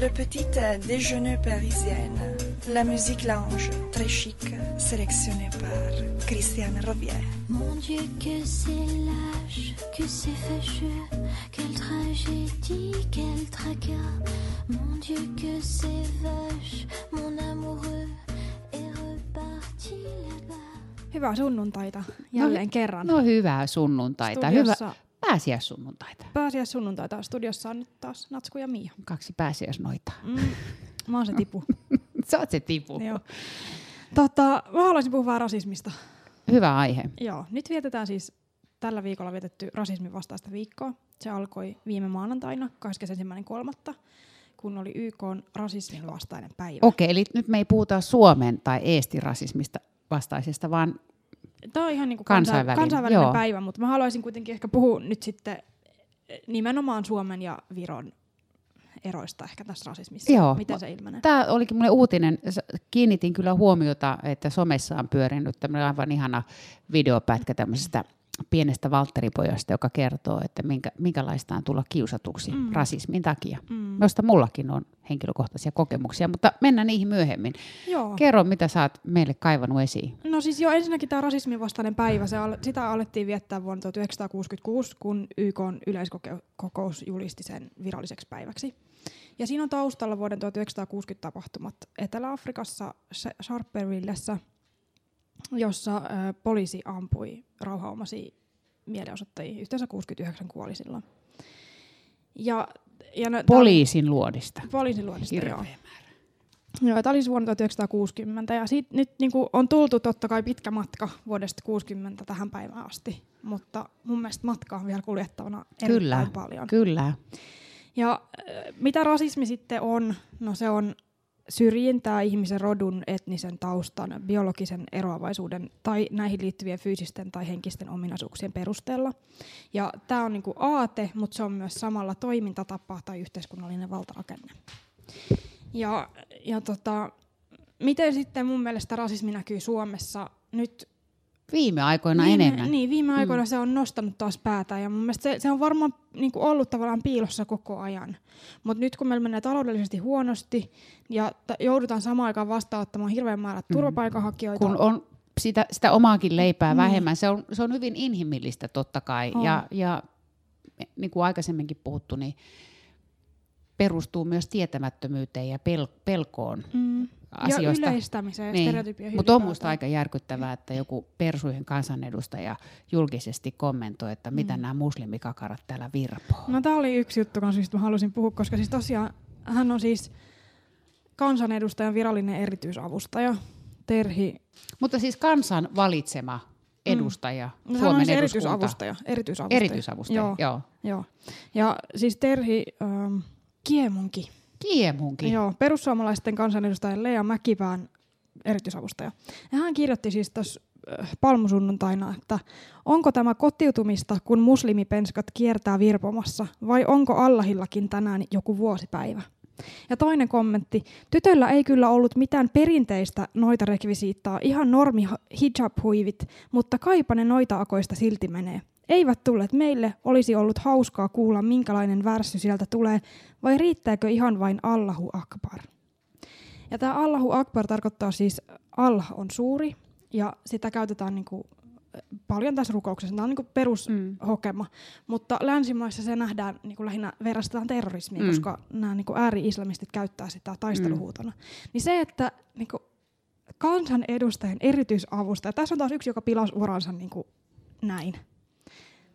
Le petit euh, déjeuner parisienne. La musique lounge, très chic, sélectionnée par Christiane Robier. Mon Dieu, que c'est lâche, que c'est fâcheux, quelle tragédie, quel tracas. Mon Dieu, que c'est vache, mon amoureux est reparti là-bas. Hyvää sunnuntaita jälleen kerran. No hyvää sunnuntaita. Hyvä Pääsiäissunnuntaita. pääsiäis sunnuntaita. Studiossa on nyt taas Natsku ja Mia. Kaksi pääsiäisnoita. Mm, mä oon se tipu. Sä oot se tipu. Joo. Tota, mä haluaisin puhua vähän rasismista. Hyvä aihe. Joo, nyt vietetään siis tällä viikolla vietetty rasismin vastaista viikkoa. Se alkoi viime maanantaina 21.3., kun oli YK rasismin vastainen päivä. Okei, eli nyt me ei puhuta Suomen tai Eestin rasismista vastaisesta, vaan Tämä on ihan niin kuin Kansainvälinen, kansainvälinen, joo. päivä, mutta mä haluaisin kuitenkin ehkä puhua nyt sitten nimenomaan Suomen ja Viron eroista ehkä tässä rasismissa. Joo. Miten se ilmenee? Tämä olikin mulle uutinen. Kiinnitin kyllä huomiota, että somessa on pyörinyt tämmöinen aivan ihana videopätkä tämmöisestä pienestä Valtteripojasta, joka kertoo, että minkä, minkälaista on tulla kiusatuksi mm. rasismin takia, Mm. josta mullakin on henkilökohtaisia kokemuksia, mutta mennään niihin myöhemmin. Joo. Kerro, mitä sä oot meille kaivannut esiin. No siis jo ensinnäkin tämä rasismin vastainen päivä, se al- sitä alettiin viettää vuonna 1966, kun YK yleiskokous julisti sen viralliseksi päiväksi. Ja siinä on taustalla vuoden 1960 tapahtumat Etelä-Afrikassa Sh- Sharpevillessä, jossa ö, poliisi ampui rauhaomaisia mielenosoittajia. Yhteensä 69 kuoli silloin. Ja, ja ne, Poliisin luodista. Poliisin luodista, joo. Hirveä Joo, tämä oli siis vuonna 1960 ja siitä nyt niin kuin, on tultu totta kai pitkä matka vuodesta 60 tähän päivään asti, mutta mun mielestä matka on vielä kuljettavana erittäin Kyllä, paljon. kyllä. Ja mitä rasismi sitten on? No se on syrjintää ihmisen rodun, etnisen taustan, biologisen eroavaisuuden tai näihin liittyvien fyysisten tai henkisten ominaisuuksien perusteella. Ja tämä on niinku aate, mutta se on myös samalla toimintatapa tai yhteiskunnallinen valtarakenne. Ja, ja tota, miten sitten mun mielestä rasismi näkyy Suomessa nyt Viime aikoina viime, enemmän. Niin, viime aikoina mm. se on nostanut taas päätä ja mun mielestä se, se on varmaan niin kuin ollut tavallaan piilossa koko ajan. Mutta nyt kun meillä menee taloudellisesti huonosti ja t- joudutaan samaan aikaan vastaanottamaan hirveän määrät turvapaikanhakijoita. Mm. kun on sitä, sitä omaakin leipää Niin. vähemmän. Se on, se on hyvin inhimillistä totta kai. On. Ja, ja niin kuin aikaisemminkin puhuttu, niin perustuu myös tietämättömyyteen ja pel, pelkoon mm. Asioista. Ja yleistämiseen ja Niin. stereotypioihin Mutta on minusta aika järkyttävää, että joku persuihin kansanedustaja julkisesti kommentoi, että mitä Mm. nämä muslimikakarat täällä virpoo. No tämä oli yksi juttu, kanssa, mistä mä halusin puhua, koska siis tosiaan hän on siis kansanedustajan virallinen erityisavustaja, Terhi. Mutta siis kansan valitsema edustaja No, hän on Suomen siis eduskunta. erityisavustaja. erityisavustaja. Erityisavustaja, Joo, joo. joo. Ja siis Terhi ähm, Kiemunki, Kiemunkin. Joo, perussuomalaisten kansanedustaja Lea Mäkipään erityisavustaja. Ja hän kirjoitti siis tuossa äh, palmusunnuntaina, että onko tämä kotiutumista, kun muslimipenskat kiertää virpomassa, vai onko Allahillakin tänään joku vuosipäivä? Ja toinen kommentti, tytöllä ei kyllä ollut mitään perinteistä noita rekvisiittaa, ihan normi hijab-huivit, mutta kaipa ne noita akoista silti menee. Eivät tulleet meille, olisi ollut hauskaa kuulla minkälainen värssy sieltä tulee, vai riittääkö ihan vain Allahu Akbar? Ja tämä Allahu Akbar tarkoittaa siis, Allah on suuri, ja sitä käytetään niinku paljon tässä rukouksessa. Tämä on niinku perushokema, mm. mutta länsimaissa se nähdään niinku lähinnä verrastetaan terrorismiin, Mm. mm. koska nämä niinku ääri-islamistit käyttää sitä taisteluhuutona. Niin se, että niinku kansanedustajan erityisavustaja, tässä on taas yksi, joka pilasi uransa niinku näin.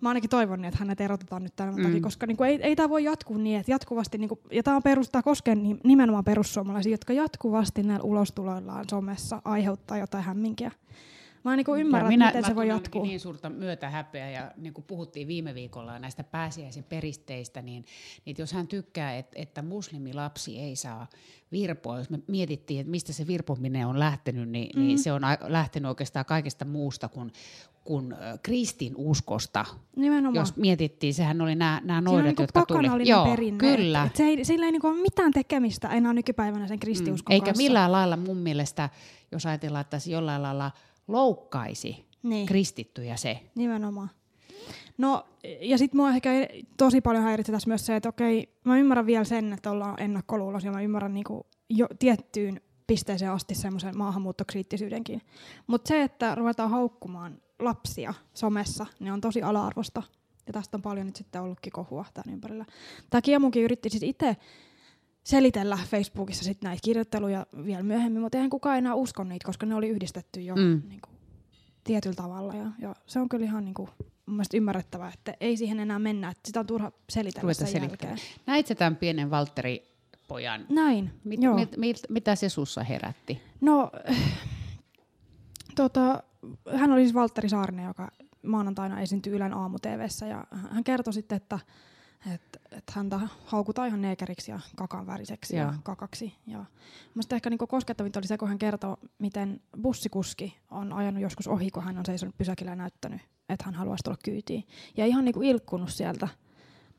Mä ainakin toivon, niin, että hänet erotetaan nyt tämän Mm. takia, koska niinku, ei, ei tämä voi jatkuu niin, että jatkuvasti, niinku, ja tämä perustaa koskee ni- nimenomaan perussuomalaisia, jotka jatkuvasti näillä ulostuloillaan somessa aiheuttaa jotain hämminkiä. Mä en niinku ymmärrä, minä, miten mä se voi jatkuu. niin suurta myötähäpeää ja niin kuin puhuttiin viime viikolla näistä pääsiäisen peristeistä, niin, niin jos hän tykkää, että, että muslimilapsi ei saa virpoa, jos me mietittiin, että mistä se virpominen on lähtenyt, niin, mm. niin se on lähtenyt oikeastaan kaikesta muusta kuin, kuin äh, kristin uskosta. Nimenomaan. Jos mietittiin, sehän oli nämä, nämä noidat, niinku jotka tuli. Joo, perinne. kyllä. Et, et se ei, sillä ei niinku ole mitään tekemistä enää nykypäivänä sen kristiuskon Eikä kanssa. millään lailla mun mielestä, jos ajatellaan, että se jollain lailla loukkaisi Niin. kristittyjä se. Nimenomaan. No, ja sitten mua ehkä tosi paljon häiritsee tässä myös se, että okei, mä ymmärrän vielä sen, että ollaan ennakkoluuloisia, mä ymmärrän niinku jo tiettyyn pisteeseen asti semmoisen maahanmuuttokriittisyydenkin. Mutta se, että ruvetaan haukkumaan lapsia somessa, niin on tosi ala-arvosta. Ja tästä on paljon nyt sitten ollutkin kohua tämän ympärillä. Tämä Kiemukin yritti siis itse selitellä Facebookissa sit näitä kirjoitteluja vielä myöhemmin, mutta eihän kukaan enää usko niitä, koska ne oli yhdistetty jo mm. niin kuin, tietyllä tavalla. Ja, ja se on kyllä ihan niin kuin, mun mielestä ymmärrettävää, että ei siihen enää mennä, että sitä on turha selitellä Ruveta sen jälkeen. Näit sä tämän pienen Valtteri pojan? Näin, Mit, joo. mit, mit, mitä se sussa herätti? No, tota, hän oli siis Valtteri Saarinen, joka maanantaina esiintyi Ylen aamu TV:ssä ja hän kertoi sitten, että että et häntä haukutaan ihan neekeriksi ja kakan väriseksi Joo. ja kakaksi. Ja musta ehkä niinku koskettavinta oli se, kun hän kertoi, miten bussikuski on ajanut joskus ohi, kun hän on seisonut pysäkillä ja näyttänyt, että hän haluaisi tulla kyytiin. Ja ihan niinku ilkkunut sieltä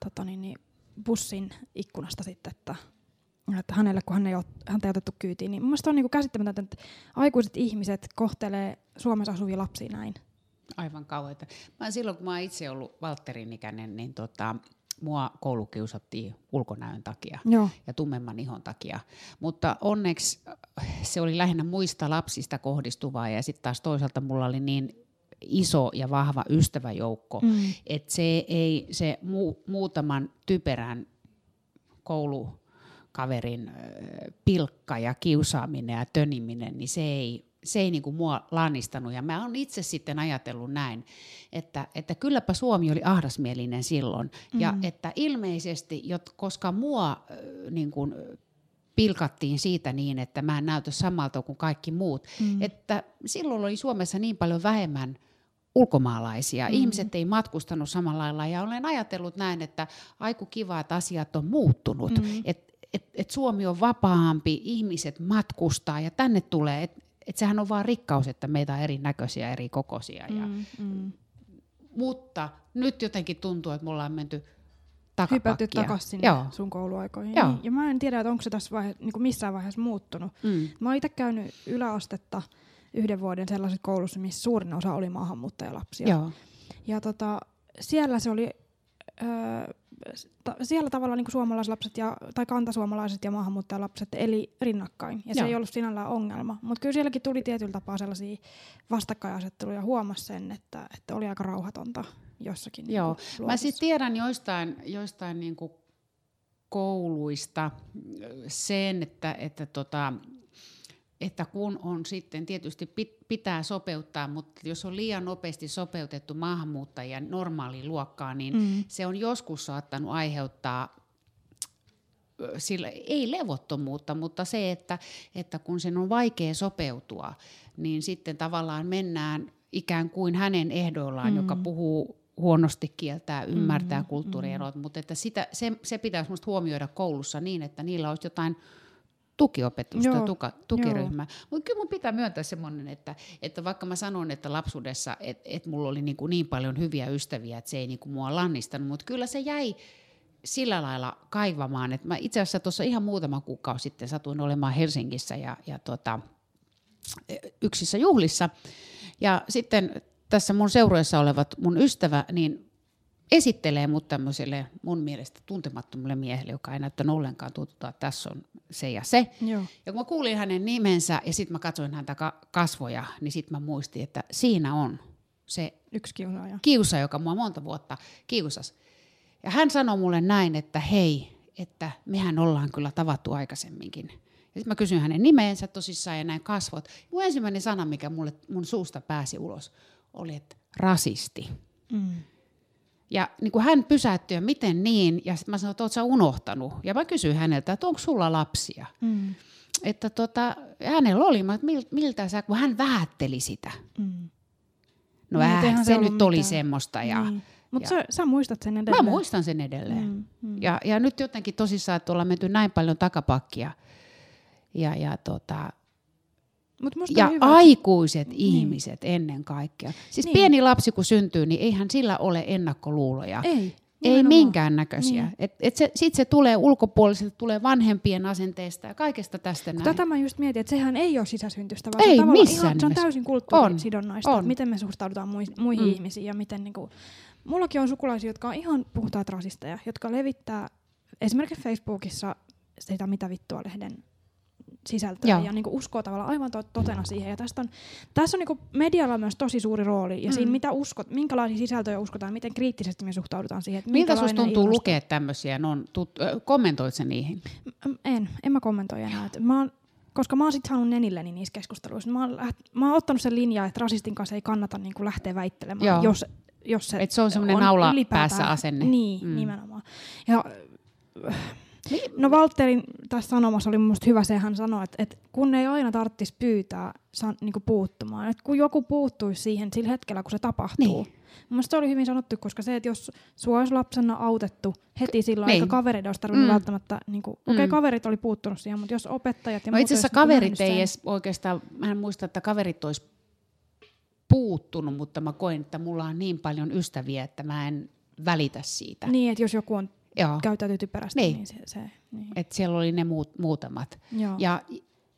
tota niin, niin, bussin ikkunasta sitten, että, että hänelle, kun hän ei ole, häntä ei otettu kyytiin, niin mun on niinku käsittämätöntä, että aikuiset ihmiset kohtelee Suomessa asuvia lapsia näin. Aivan kauheita. Mä silloin, kun mä oon itse ollut Valtterin ikäinen, niin tota, mua koulukiusattiin ulkonäön takia Joo. ja tummemman ihon takia. Mutta onneksi äh, se oli lähinnä muista lapsista kohdistuvaa ja sitten taas toisaalta mulla oli niin iso ja vahva ystäväjoukko, Mm. että se ei se mu- muutaman typerän koulukaverin ö, pilkka ja kiusaaminen ja töniminen, niin se ei, se ei niinku mua lannistanut. Ja mä oon itse sitten ajatellut näin, että, että kylläpä Suomi oli ahdasmielinen silloin. Mm. Ja että ilmeisesti, jot, koska mua niin kuin, pilkattiin siitä niin, että mä en näytä samalta kuin kaikki muut, mm. että silloin oli Suomessa niin paljon vähemmän ulkomaalaisia. Mm. Ihmiset ei matkustanut samalla lailla ja olen ajatellut näin, että aiku kiva, että asiat on muuttunut. Mm. Että et, et Suomi on vapaampi, ihmiset matkustaa ja tänne tulee, että et sehän on vaan rikkaus, että meitä on erinäköisiä, eri kokoisia. Ja, Mm, mm. mutta nyt jotenkin tuntuu, että me ollaan menty takapakkia. takaisin sinne Joo. sun kouluaikoihin. Joo. Niin. Ja mä en tiedä, että onko se tässä vaihe, niin missään vaiheessa muuttunut. Mm. Mä oon itse käynyt yläastetta yhden vuoden sellaisessa koulussa, missä suurin osa oli maahanmuuttajalapsia. Joo. Ja tota, siellä se oli, öö, ta, siellä tavallaan niin suomalaislapset ja, tai kantasuomalaiset ja maahanmuuttajalapset eli rinnakkain. Ja se Joo. ei ollut sinällään ongelma. Mutta kyllä sielläkin tuli tietyllä tapaa sellaisia vastakkainasetteluja. Huomasi sen, että, että oli aika rauhatonta jossakin. Joo. niinku Mä sitten tiedän joistain, joistain niinku kouluista sen, että, että, tota, että kun on sitten tietysti pit- pitää sopeuttaa, mutta jos on liian nopeasti sopeutettu maahanmuuttajien normaaliin luokkaan, niin Mm. se on joskus saattanut aiheuttaa sillä, ei levottomuutta, mutta se, että, että kun sen on vaikea sopeutua, niin sitten tavallaan mennään ikään kuin hänen ehdoillaan, mm. joka puhuu huonosti kieltää, ymmärtää mm, kulttuurierot, mm. mutta että sitä, se, se pitäisi minusta huomioida koulussa niin, että niillä olisi jotain tukiopetusta, Joo, tuka, tukiryhmää. Mutta kyllä mun pitää myöntää semmoinen, että, että vaikka mä sanon, että lapsuudessa, että et mulla oli niin, kuin niin paljon hyviä ystäviä, että se ei niin kuin mua lannistanut, mutta kyllä se jäi sillä lailla kaivamaan, että mä itse asiassa tuossa ihan muutama kuukausi sitten satuin olemaan Helsingissä ja, ja tota, yksissä juhlissa. Ja sitten tässä mun seurueessa olevat mun ystävä, niin esittelee mut tämmöiselle mun mielestä tuntemattomalle miehelle, joka ei näyttänyt ollenkaan tuttua, että tässä on se ja se. Joo. Ja kun mä kuulin hänen nimensä ja sitten mä katsoin häntä ka- kasvoja, niin sitten mä muistin, että siinä on se Yksi kiusaaja. kiusa, joka mua monta vuotta kiusasi. Ja hän sanoi mulle näin, että hei, että mehän ollaan kyllä tavattu aikaisemminkin. Ja sitten mä kysyin hänen nimeensä tosissaan ja näin kasvot. Mun ensimmäinen sana, mikä mulle, mun suusta pääsi ulos, oli, että rasisti. Mm. Ja niin kuin hän pysäyttyi, ja miten niin? Ja sitten mä sanoin, että oot sä unohtanut? Ja mä kysyin häneltä, että onko sulla lapsia? Mm. Että tota, hänellä oli, mä, että mil- miltä sä, kun hän vähätteli sitä. Mm. No äh, se se nyt oli mitään. semmoista. Ja, Niin. Mutta sä, sä muistat sen Mä edelleen. muistan sen edelleen. Mm, mm. Ja, ja nyt jotenkin tosissaan, että ollaan menty näin paljon takapakkia. Ja, ja, tota, Mut musta ja on hyvä, aikuiset niin. ihmiset ennen kaikkea. Siis Niin. pieni lapsi kun syntyy, niin eihän sillä ole ennakkoluuloja. Ei. Ei Nimenomaan. minkään näköisiä. Niin. Et, et se, Sitten se tulee ulkopuoliselta, tulee vanhempien asenteesta ja kaikesta tästä näin. Tätä mä just mietin, että sehän ei ole sisäsyntystä, vaan Ei se, on missään ihan, se on täysin On, kulttuurisidonnaista, on. että miten me suhtaudutaan mui, muihin Mm. mm. ihmisiin ja miten niinku, mullakin on sukulaisia, jotka on ihan puhtaat rasisteja, jotka levittää esimerkiksi Facebookissa sitä mitä vittua lehden sisältöä Joo. ja niinku uskoo tavallaan aivan to- totena siihen. Ja tästä on, tässä on niinku medialla myös tosi suuri rooli ja siinä Mm. mitä uskot, minkälaisia sisältöjä uskotaan, miten kriittisesti me suhtaudutaan siihen. Että Miltä susta minkälainen tuntuu ilmasto- lukea tämmöisiä? No, tut, ö, kommentoit sä niihin? En, en mä kommentoi enää. Mä oon, koska mä oon sit saanut nenilleni niissä keskusteluissa. Mä oon, läht, mä oon ottanut sen linjaa, että rasistin kanssa ei kannata niinku lähteä väittelemään, Joo. jos, jos se Et se on semmoinen naula päässä asenne. Niin, mm. nimenomaan. Ja, Niin, no Valtterin tässä sanomassa oli mun mielestä hyvä se, hän sanoi, että, että kun ei aina tarvitsisi pyytää san, niinku puuttumaan, että kun joku puuttuisi siihen sillä hetkellä, kun se tapahtuu. Niin. Mielestä se oli hyvin sanottu, koska se, että jos sua olisi lapsena autettu heti silloin, Niin. eikä kavereita olisi tarvinnut Mm. välttämättä, niin kuin, okei okay, Mm. kaverit oli puuttunut siihen, mutta jos opettajat ja No muut itse asiassa niinku kaverit ei sen- edes oikeastaan, mä en muista, että kaverit olisi puuttunut, mutta mä koen, että mulla on niin paljon ystäviä, että mä en välitä siitä. Niin, että jos joku on Joo. käyttäytyy typerästi, Niin. niin, se, se niin. Et siellä oli ne muut, muutamat. Joo. Ja,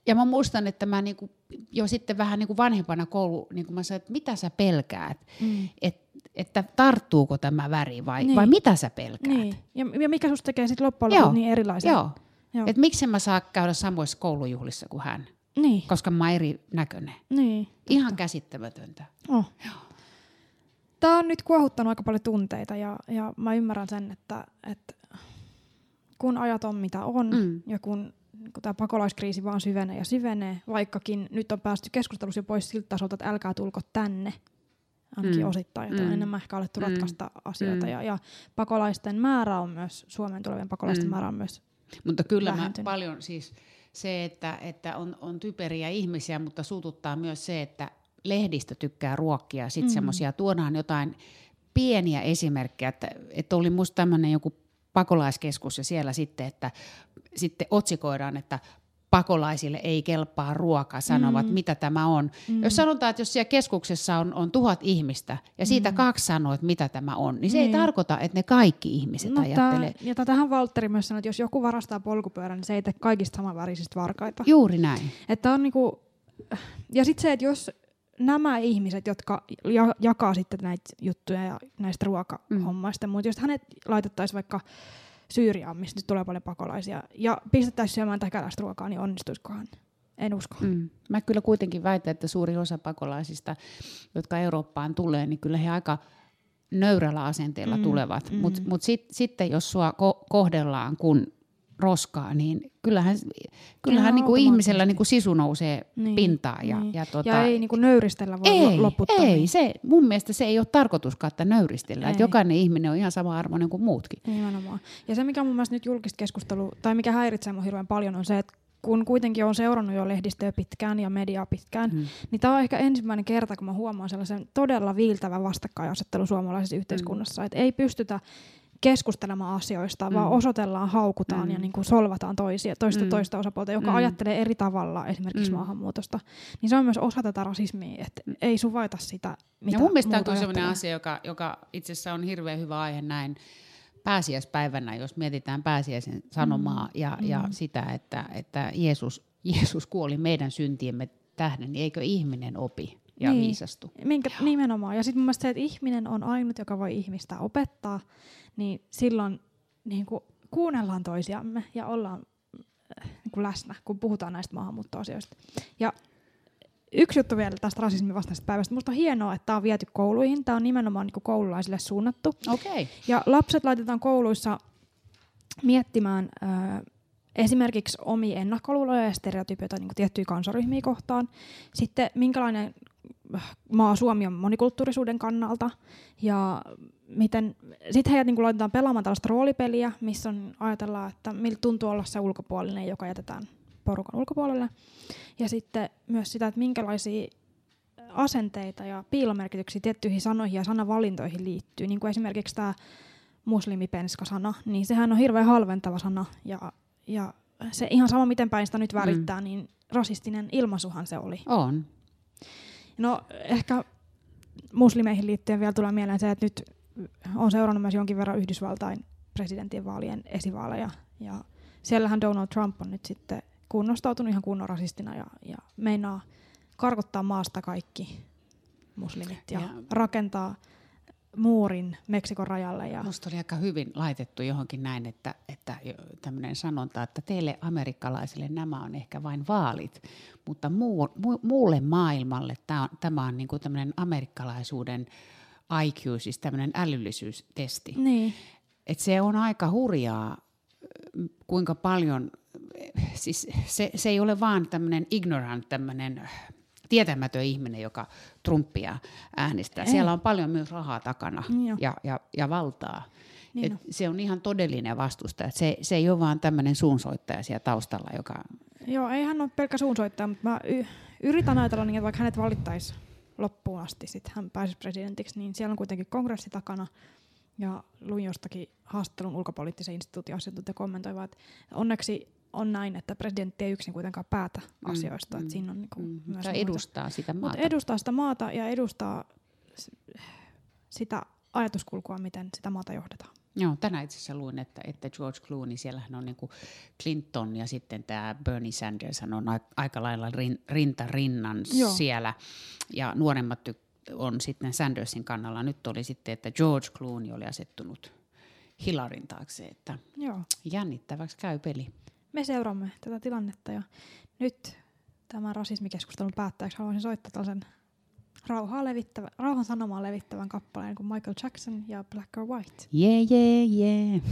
ja mä muistan, että mä niinku, jo sitten vähän niinku vanhempana koulu, niin mä sanoin, että mitä sä pelkäät? Mm. Et, että tarttuuko tämä väri vai, Niin. vai mitä sä pelkäät? Niin. Ja, ja mikä susta tekee sitten loppujen Joo. lopuksi niin erilaisen? Joo. Joo. Et miksi mä saa käydä samoissa koulujuhlissa kuin hän, Niin. koska mä oon eri näköinen. niin. Ihan käsittämätöntä. Oh. Tämä on nyt kuohuttanut aika paljon tunteita ja, ja mä ymmärrän sen, että, että kun ajat on mitä on Mm. ja kun, kun tämä pakolaiskriisi vaan syvenee ja syvenee, vaikkakin nyt on päästy keskustelussa jo pois siltä tasolta, että älkää tulko tänne, ainakin Mm. osittain, että on Mm. enemmän ehkä alettu Mm. ratkaista asioita. Mm. Ja, ja pakolaisten määrä on myös, Suomen tulevien pakolaisten Mm. määrä on myös Mutta kyllä mä paljon siis se, että, että on, on typeriä ihmisiä, mutta suututtaa myös se, että lehdistö tykkää ruokkia sitten Mm. mm. semmoisia tuodaan jotain pieniä esimerkkejä, että, että oli musta tämmöinen joku pakolaiskeskus ja siellä sitten, että sitten otsikoidaan, että pakolaisille ei kelpaa ruoka, sanovat, Mm. mitä tämä on. Mm. Jos sanotaan, että jos siellä keskuksessa on, on tuhat ihmistä ja siitä Mm. kaksi sanoo, että mitä tämä on, niin se Niin. ei tarkoita, että ne kaikki ihmiset No, ajattelee. ja tätähän Valtteri myös sanoi, että jos joku varastaa polkupyörän, niin se ei tee kaikista samanvärisistä varkaita. Juuri näin. Että on niinku, ja sitten se, että jos nämä ihmiset, jotka ja, jakaa sitten näitä juttuja ja näistä ruokahommaista, mm. mutta jos hänet laitettaisiin vaikka Syyriaan, mistä nyt tulee paljon pakolaisia, ja pistettäisiin syömään täkäläistä ruokaa, niin onnistuisikohan? En usko. Mm. Mä kyllä kuitenkin väitän, että suuri osa pakolaisista, jotka Eurooppaan tulee, niin kyllä he aika nöyrällä asenteella Mm, tulevat. mm. Mm. Mutta mut sit, sitten jos sua ko- kohdellaan kun roskaa, niin kyllähän, kyllähän Ihan niinku ihmisellä automaattisesti. niinku sisu nousee Niin, niin, pintaan. Ja, niin. ja, tota, Ja ei niinku nöyristellä voi ei, loputtomiin. ei se, mun mielestä se ei ole tarkoituskaan, että nöyristellä. Et Ei. jokainen ihminen on ihan sama arvoinen kuin muutkin. Nimenomaan. Ja se, mikä mun mielestä nyt julkista keskustelua, tai mikä häiritsee mun hirveän paljon, on se, että kun kuitenkin on seurannut jo lehdistöä pitkään ja mediaa pitkään, Mm. niin tämä on ehkä ensimmäinen kerta, kun mä huomaan sellaisen todella viiltävän vastakkainasettelun suomalaisessa yhteiskunnassa. Että ei pystytä keskustelemaan asioista, mm. vaan Mm. osoitellaan, haukutaan mm. Mm. ja niin kuin solvataan toisia, toista Mm. toista osapuolta, joka mm. Mm. ajattelee eri tavalla esimerkiksi mm. Mm. maahanmuutosta. Niin se on myös osa tätä rasismia, että ei suvaita sitä, mitä ja mun mielestä tämä on kyllä sellainen asia, joka, joka itse asiassa on hirveän hyvä aihe näin pääsiäispäivänä, jos mietitään pääsiäisen sanomaa Mm, ja, ja mm. sitä, että, että Jeesus, Jeesus kuoli meidän syntiemme tähden, niin eikö ihminen opi ja Niin. viisastu? Minkä, nimenomaan. Ja sitten mun mielestä se, että ihminen on ainut, joka voi ihmistä opettaa, niin silloin niin kuin kuunnellaan toisiamme ja ollaan äh, niin kuin läsnä, kun puhutaan näistä maahanmuuttoasioista. Ja yksi juttu vielä tästä rasismin vastaisesta päivästä. Musta on hienoa, että tämä on viety kouluihin. Tämä on nimenomaan niin kuin koululaisille suunnattu. Okay. Ja lapset laitetaan kouluissa miettimään ö, esimerkiksi omia ennakkoluuloja ja stereotypioita niin tiettyjä kansaryhmiä kohtaan. Sitten minkälainen äh, maa Suomi on monikulttuurisuuden kannalta ja miten sitten heidät niin kuin laitetaan pelaamaan tällaista roolipeliä, missä on, ajatellaan, että miltä tuntuu olla se ulkopuolinen, joka jätetään porukan ulkopuolelle. Ja sitten myös sitä, että minkälaisia asenteita ja piilomerkityksiä tiettyihin sanoihin ja sanavalintoihin liittyy. Niin kuin esimerkiksi tämä muslimipenska-sana, niin sehän on hirveän halventava sana. Ja, ja se ihan sama, miten päin sitä nyt värittää, mm. niin rasistinen ilmaisuhan se oli. On. No ehkä muslimeihin liittyen vielä tulee mieleen se, että nyt on seurannut myös jonkin verran Yhdysvaltain presidentinvaalien esivaaleja. Ja siellähän Donald Trump on nyt sitten kunnostautunut ihan kunnon rasistina ja, ja meinaa karkottaa maasta kaikki muslimit ja, Ja- rakentaa muurin Meksikon rajalle. Ja, Musta oli aika hyvin laitettu johonkin näin, että, että tämmöinen sanonta, että teille amerikkalaisille nämä on ehkä vain vaalit, mutta muu, mu, muulle maailmalle tämä on, tämä on niin kuin tämmöinen amerikkalaisuuden IQ, siis tämmöinen älyllisyystesti. niin, Et se on aika hurjaa, kuinka paljon, siis se, se ei ole vaan tämmöinen ignorant, tämmöinen tietämätön ihminen, joka Trumpia äänestää. Ei. Siellä on paljon myös rahaa takana Joo. ja, ja, ja valtaa. Niin Et se on ihan todellinen vastustaja. Se, se ei ole vaan tämmöinen suunsoittaja siellä taustalla, joka... Joo, ei hän ole pelkkä suunsoittaja, mutta mä y- yritän ajatella niin, että vaikka hänet valittaisi loppuun asti, sitten hän pääsisi presidentiksi, niin siellä on kuitenkin kongressi takana. Ja luin jostakin haastattelun ulkopoliittisen instituutin asiantuntija kommentoiva, että onneksi on näin, että presidentti ei yksin kuitenkaan päätä Mm, asioista. mm, että siinä on niin Mm, myös muita- edustaa sitä maata. Mutta edustaa sitä maata ja edustaa s- sitä ajatuskulkua, miten sitä maata johdetaan. Joo, tänään itse asiassa luin, että, että George Clooney, siellähän on niinku Clinton ja sitten tämä Bernie Sanders on a- aika lailla rin, rinta rinnan Joo. siellä. Ja nuoremmat on sitten Sandersin kannalla. Nyt oli sitten, että George Clooney oli asettunut Hillaryn taakse, että Joo. jännittäväksi käy peli. Me seuraamme tätä tilannetta ja nyt tämän rasismikeskustelun päättäjäksi haluaisin soittaa tällaisen rauhaa levittävä, rauhan sanomaa levittävän kappaleen kuin Michael Jackson ja Black or White. Yeah, yeah, yeah.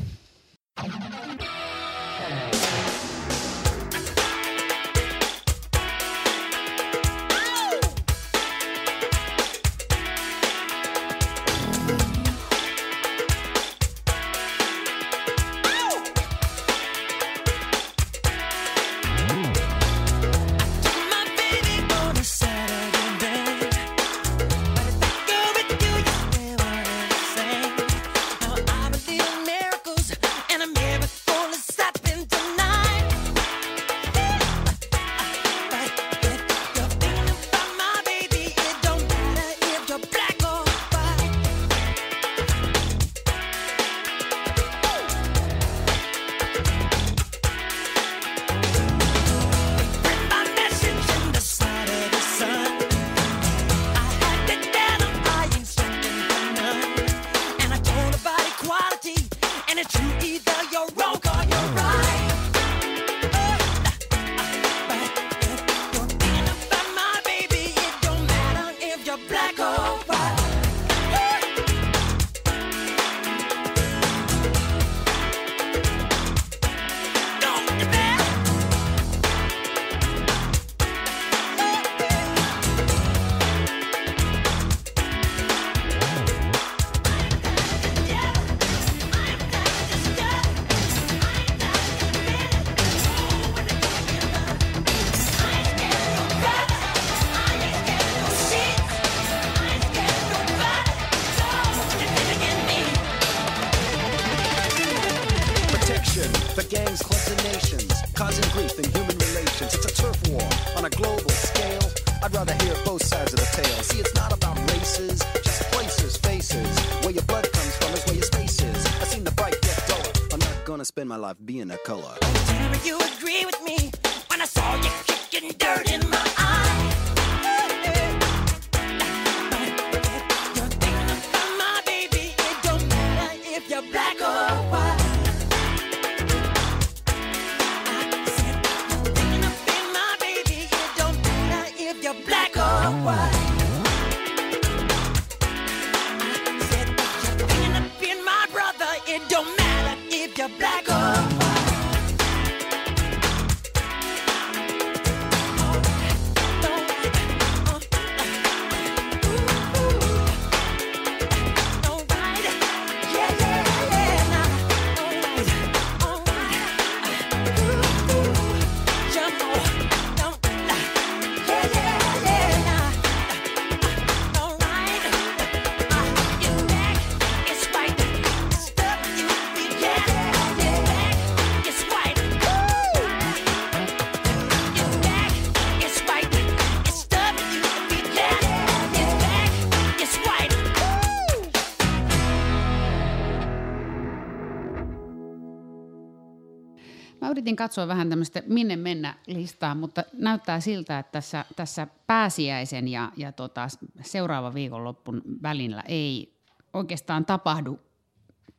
Katsoa vähän tämmöistä minne mennä listaa, mutta näyttää siltä, että tässä, tässä pääsiäisen ja, ja tota, seuraavan viikonloppun välillä ei oikeastaan tapahdu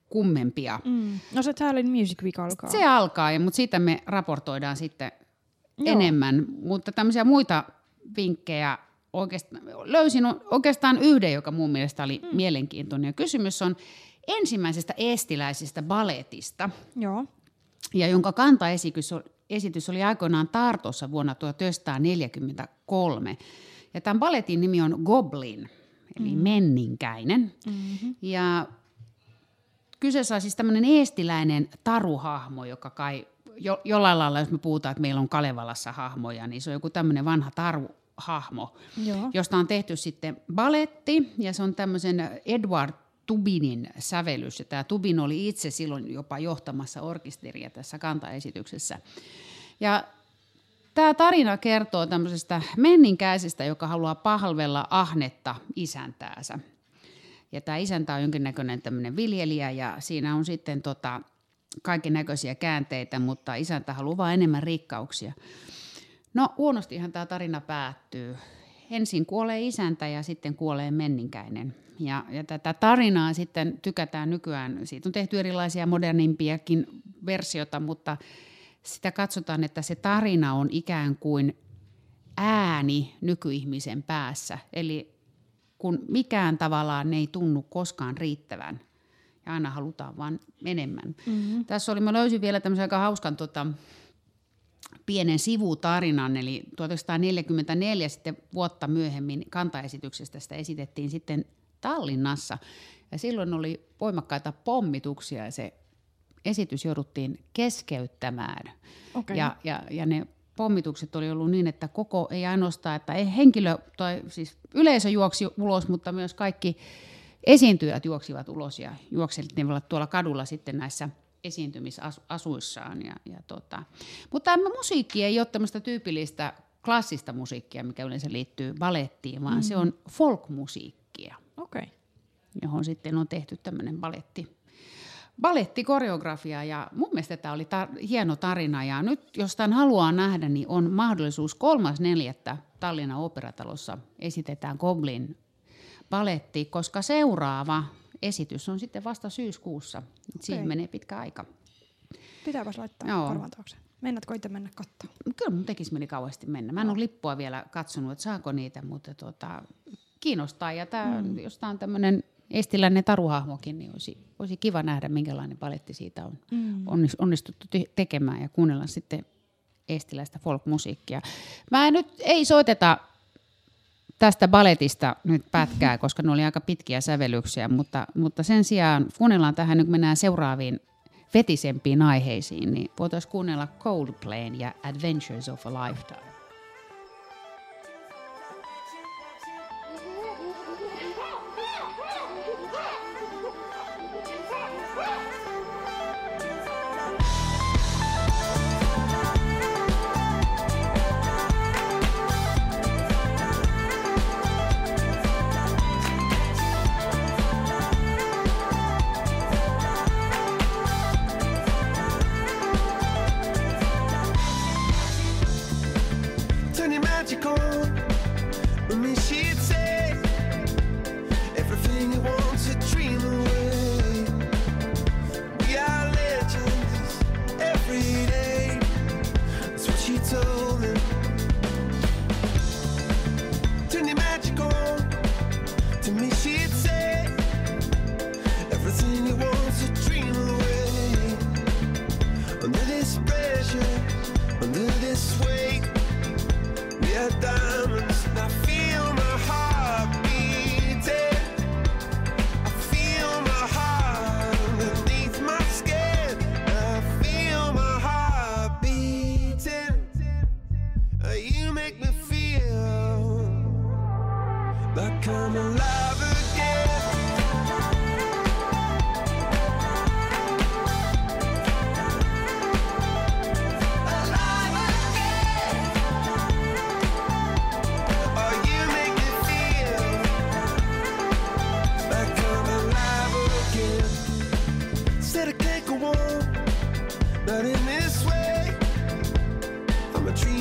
kummempia. Mm. No se Tallinn Music Week alkaa. Se alkaa, ja, mutta siitä me raportoidaan sitten Joo. enemmän. Mutta tämmöisiä muita vinkkejä oikeastaan, löysin oikeastaan yhden, joka mun mielestä oli mm. mielenkiintoinen. Ja kysymys on ensimmäisestä estiläisestä baletista, Joo. Ja jonka kantaesitys oli, esitys oli aikoinaan Tartossa vuonna 1943. Ja tämän baletin nimi on Goblin, eli mm. menninkäinen. Mm-hmm. Ja kyseessä on siis tämmöinen eestiläinen taruhahmo, joka kai jo, jollain lailla, jos me puhutaan, että meillä on Kalevalassa hahmoja, niin se on joku tämmöinen vanha taruhahmo, Joo. josta on tehty sitten baletti, ja se on tämmöisen Edward Tubinin sävellys, ja tämä Tubin oli itse silloin jopa johtamassa orkesteria tässä kantaesityksessä. Ja Tämä tarina kertoo tämmöisestä menninkäisestä, joka haluaa palvella ahnetta isäntäänsä. Ja tämä isäntä on jonkinnäköinen tämmöinen viljelijä ja siinä on sitten tota, kaiken näköisiä käänteitä, mutta isäntä haluaa enemmän rikkauksia. No huonostihan tämä tarina päättyy. Ensin kuolee isäntä ja sitten kuolee menninkäinen. Ja, ja tätä tarinaa sitten tykätään nykyään. Siitä on tehty erilaisia modernimpiakin versioita, mutta sitä katsotaan, että se tarina on ikään kuin ääni nykyihmisen päässä. Eli kun mikään tavallaan ei tunnu koskaan riittävän ja aina halutaan vaan enemmän. Mm-hmm. Tässä oli, mä löysin vielä tämmöisen aika hauskan tota, pienen sivutarinan, eli 1944 sitten vuotta myöhemmin kantaesityksestä sitä esitettiin sitten Tallinnassa. Ja silloin oli voimakkaita pommituksia ja se esitys jouduttiin keskeyttämään. Okei. Ja, ja, ja ne pommitukset oli ollut niin, että koko ei ainoastaan, että ei henkilö tai siis yleisö juoksi ulos, mutta myös kaikki esiintyjät juoksivat ulos ja juokselivat tuolla kadulla sitten näissä esiintymisasuissaan. Ja, ja tota. Mutta tämä musiikki ei ole tämmöistä tyypillistä klassista musiikkia, mikä yleensä liittyy balettiin, vaan mm. se on folkmusiikkia. Okay. johon sitten on tehty tämmöinen baletti balettikoreografia ja mun mielestä tämä oli tar- hieno tarina ja nyt jos tämän haluaa nähdä, niin on mahdollisuus kolmas neljättä Tallinnan operatalossa esitetään Goblin baletti, koska seuraava esitys on sitten vasta syyskuussa. Okay. Siihen menee pitkä aika. Pitääpäs laittaa Joo. korvan taakse. Mennätkö itse mennä katsomaan? Kyllä mun tekisi mieli kauheasti mennä. Mä en ole lippua vielä katsonut, että saako niitä, mutta tota, kiinnostaa. Ja tää, mm. jos tämä on tämmöinen estiläinen taruhahmokin, niin olisi, olisi kiva nähdä, minkälainen paletti siitä on mm. onnistuttu te- tekemään ja kuunnella sitten estiläistä folkmusiikkia. Mä en nyt, ei soiteta tästä baletista nyt pätkää, koska ne oli aika pitkiä sävellyksiä, mutta, mutta sen sijaan kuunnellaan tähän, nyt mennään seuraaviin vetisempiin aiheisiin, niin voitaisiin kuunnella Coldplayn ja Adventures of a Lifetime.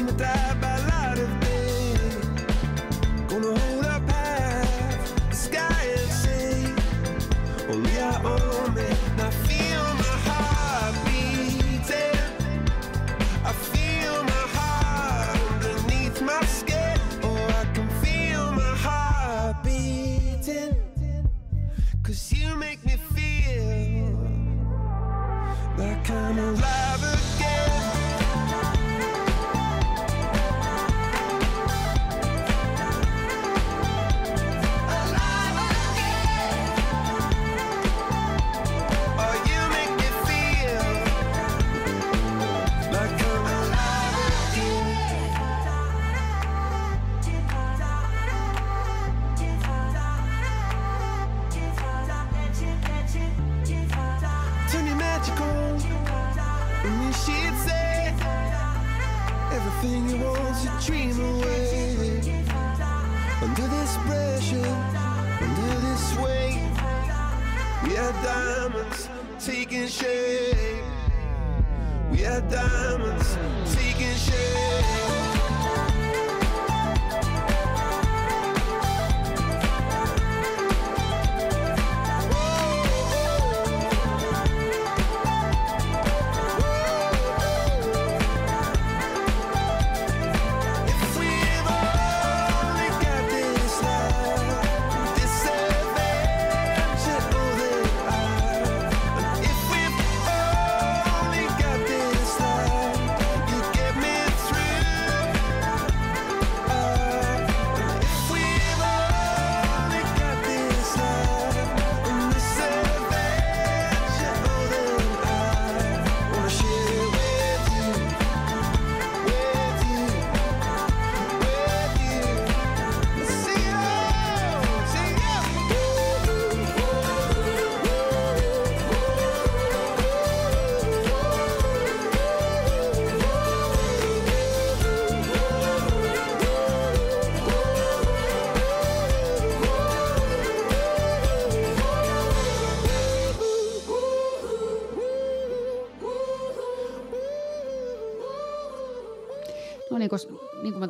gonna die by light of day. Gonna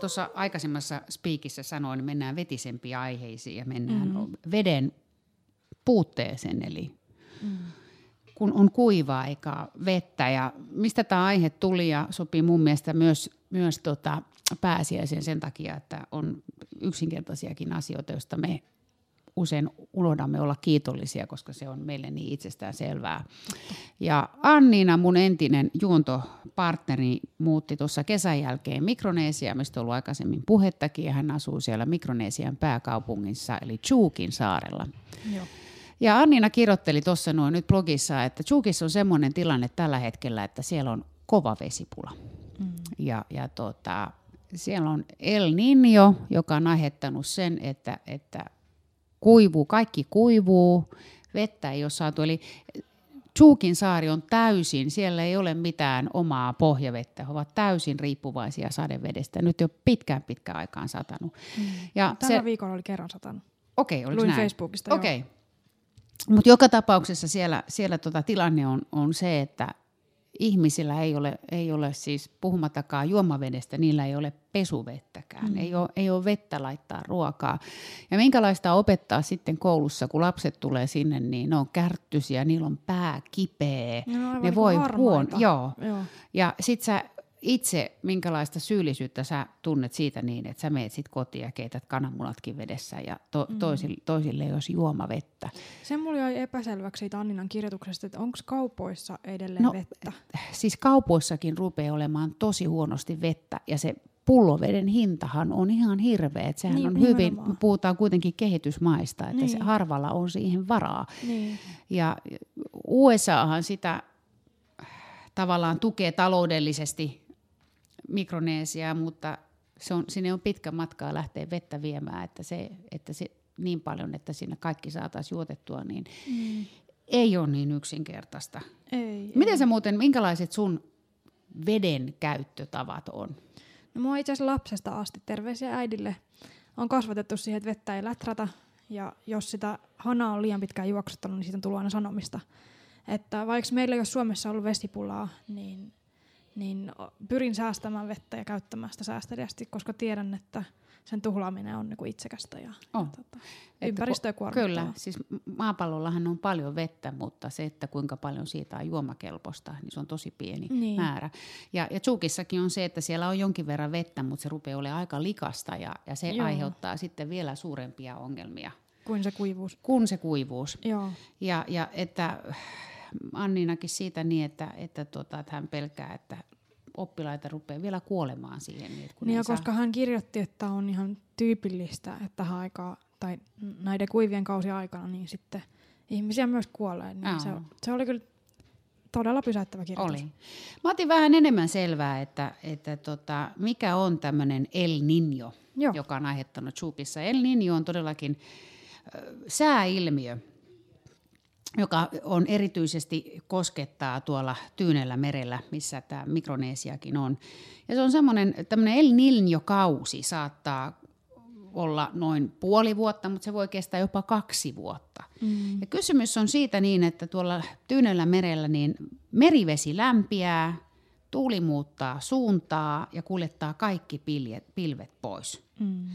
tuossa aikaisemmassa spiikissä sanoin, mennään vetisempiin aiheisiin ja mennään mm. veden puutteeseen, eli mm. kun on kuivaa eikä vettä. Ja mistä tämä aihe tuli ja sopii mun mielestä myös, myös tota pääsiäisen sen takia, että on yksinkertaisiakin asioita, joista me usein unohdamme olla kiitollisia, koska se on meille niin itsestään selvää. Ja Anniina, mun entinen juontopartneri, muutti tuossa kesän jälkeen Mikroneesiaan, mistä on ollut aikaisemmin puhettakin, ja hän asuu siellä Mikroneesian pääkaupungissa, eli Chuukin saarella. Joo. Ja Anniina kirjoitteli tuossa noin nyt blogissa, että Chukissa on semmoinen tilanne tällä hetkellä, että siellä on kova vesipula. Mm. Ja, ja tota, siellä on El Niño, joka on aiheuttanut sen, että, että kuivuu, kaikki kuivuu, vettä ei ole saatu. Eli Chuukin saari on täysin, siellä ei ole mitään omaa pohjavettä, he ovat täysin riippuvaisia sadevedestä. Nyt jo pitkään pitkään aikaan satanut. Mm. Ja Tällä se, viikolla oli kerran satanut. okei, oliko Luin näin? Facebookista. Okei. Mutta joka tapauksessa siellä, siellä tota tilanne on, on se, että ihmisillä ei ole, ei ole siis puhumattakaan juomavedestä, niillä ei ole pesuvettäkään, mm. ei, ole, ei ole vettä laittaa ruokaa. Ja minkälaista opettaa sitten koulussa, kun lapset tulee sinne, niin ne on kärttysiä, niillä on pää kipeä, Ne aivan ne niinku voi harmaita. huon, joo. Joo. Ja sit sä itse, minkälaista syyllisyyttä sä tunnet siitä niin, että sä meet sit kotiin ja keität kananmunatkin vedessä ja to, Mm. toisille, toisille ei olisi juomavettä. Se mulla jäi epäselväksi siitä Anninan kirjoituksesta, että onko kaupoissa edelleen No, vettä. Siis kaupoissakin rupeaa olemaan tosi huonosti vettä ja se pulloveden hintahan on ihan hirveä. Että sehän Niin, on hyvin, me puhutaan kuitenkin kehitysmaista, että se Niin. harvalla on siihen varaa. Niin. Ja USAhan sitä tavallaan tukee taloudellisesti Mikroneesiaa, mutta se on, sinne on pitkä matkaa lähteä vettä viemään, että se, että se niin paljon, että sinne kaikki saataisiin juotettua, niin Mm. ei ole niin yksinkertaista. Ei, Miten ei. sä muuten, minkälaiset sun veden käyttötavat on? No mua itse asiassa lapsesta asti, terveisiä äidille, on kasvatettu siihen, että vettä ei läträtä. Ja jos sitä hanaa on liian pitkään juoksuttanut, niin siitä on tullut aina sanomista. Että vaikka meillä ei ole Suomessa ollut vesipulaa, niin, niin pyrin säästämään vettä ja käyttämään sitä säästeliästi, koska tiedän, että sen tuhlaaminen on niinku itsekästä ja, On. ja tota, ympäristöä kuormittavaa. Kyllä, siis maapallollahan on paljon vettä, mutta se, että kuinka paljon siitä on juomakelpoista, niin se on tosi pieni Niin. määrä. Ja, ja Tsukissakin on se, että siellä on jonkin verran vettä, mutta se rupeaa olemaan aika likasta ja, ja se Joo. Aiheuttaa sitten vielä suurempia ongelmia Kuin se kuivuus. kuin se kuivuus. Joo. Ja, ja että Anninakin siitä niin, että, että, tota, että hän pelkää, että oppilaita rupeaa vielä kuolemaan siihen. Niin, kun Niin ja saa- koska hän kirjoitti, että on ihan tyypillistä, että tähän aikaan, tai näiden kuivien kausien aikana, niin sitten ihmisiä myös kuolee. Niin se, se oli kyllä todella pysäyttävä kirjoitus. Oli. Mä otin vähän enemmän selvää, että, että tota, mikä on tämmöinen El Niño, Joo. joka on aiheuttanut Chupissa. El Niño on todellakin äh, sääilmiö, joka on erityisesti koskettaa tuolla Tyynellä merellä, missä tämä Mikroneesiakin on. Ja se on semmoinen, tämmöinen El Niño-kausi saattaa olla noin puoli vuotta, mutta se voi kestää jopa kaksi vuotta. Mm. Ja kysymys on siitä niin, että tuolla Tyynellä merellä niin merivesi lämpiää, tuuli muuttaa suuntaa ja kuljettaa kaikki piljet, pilvet pois. Mm.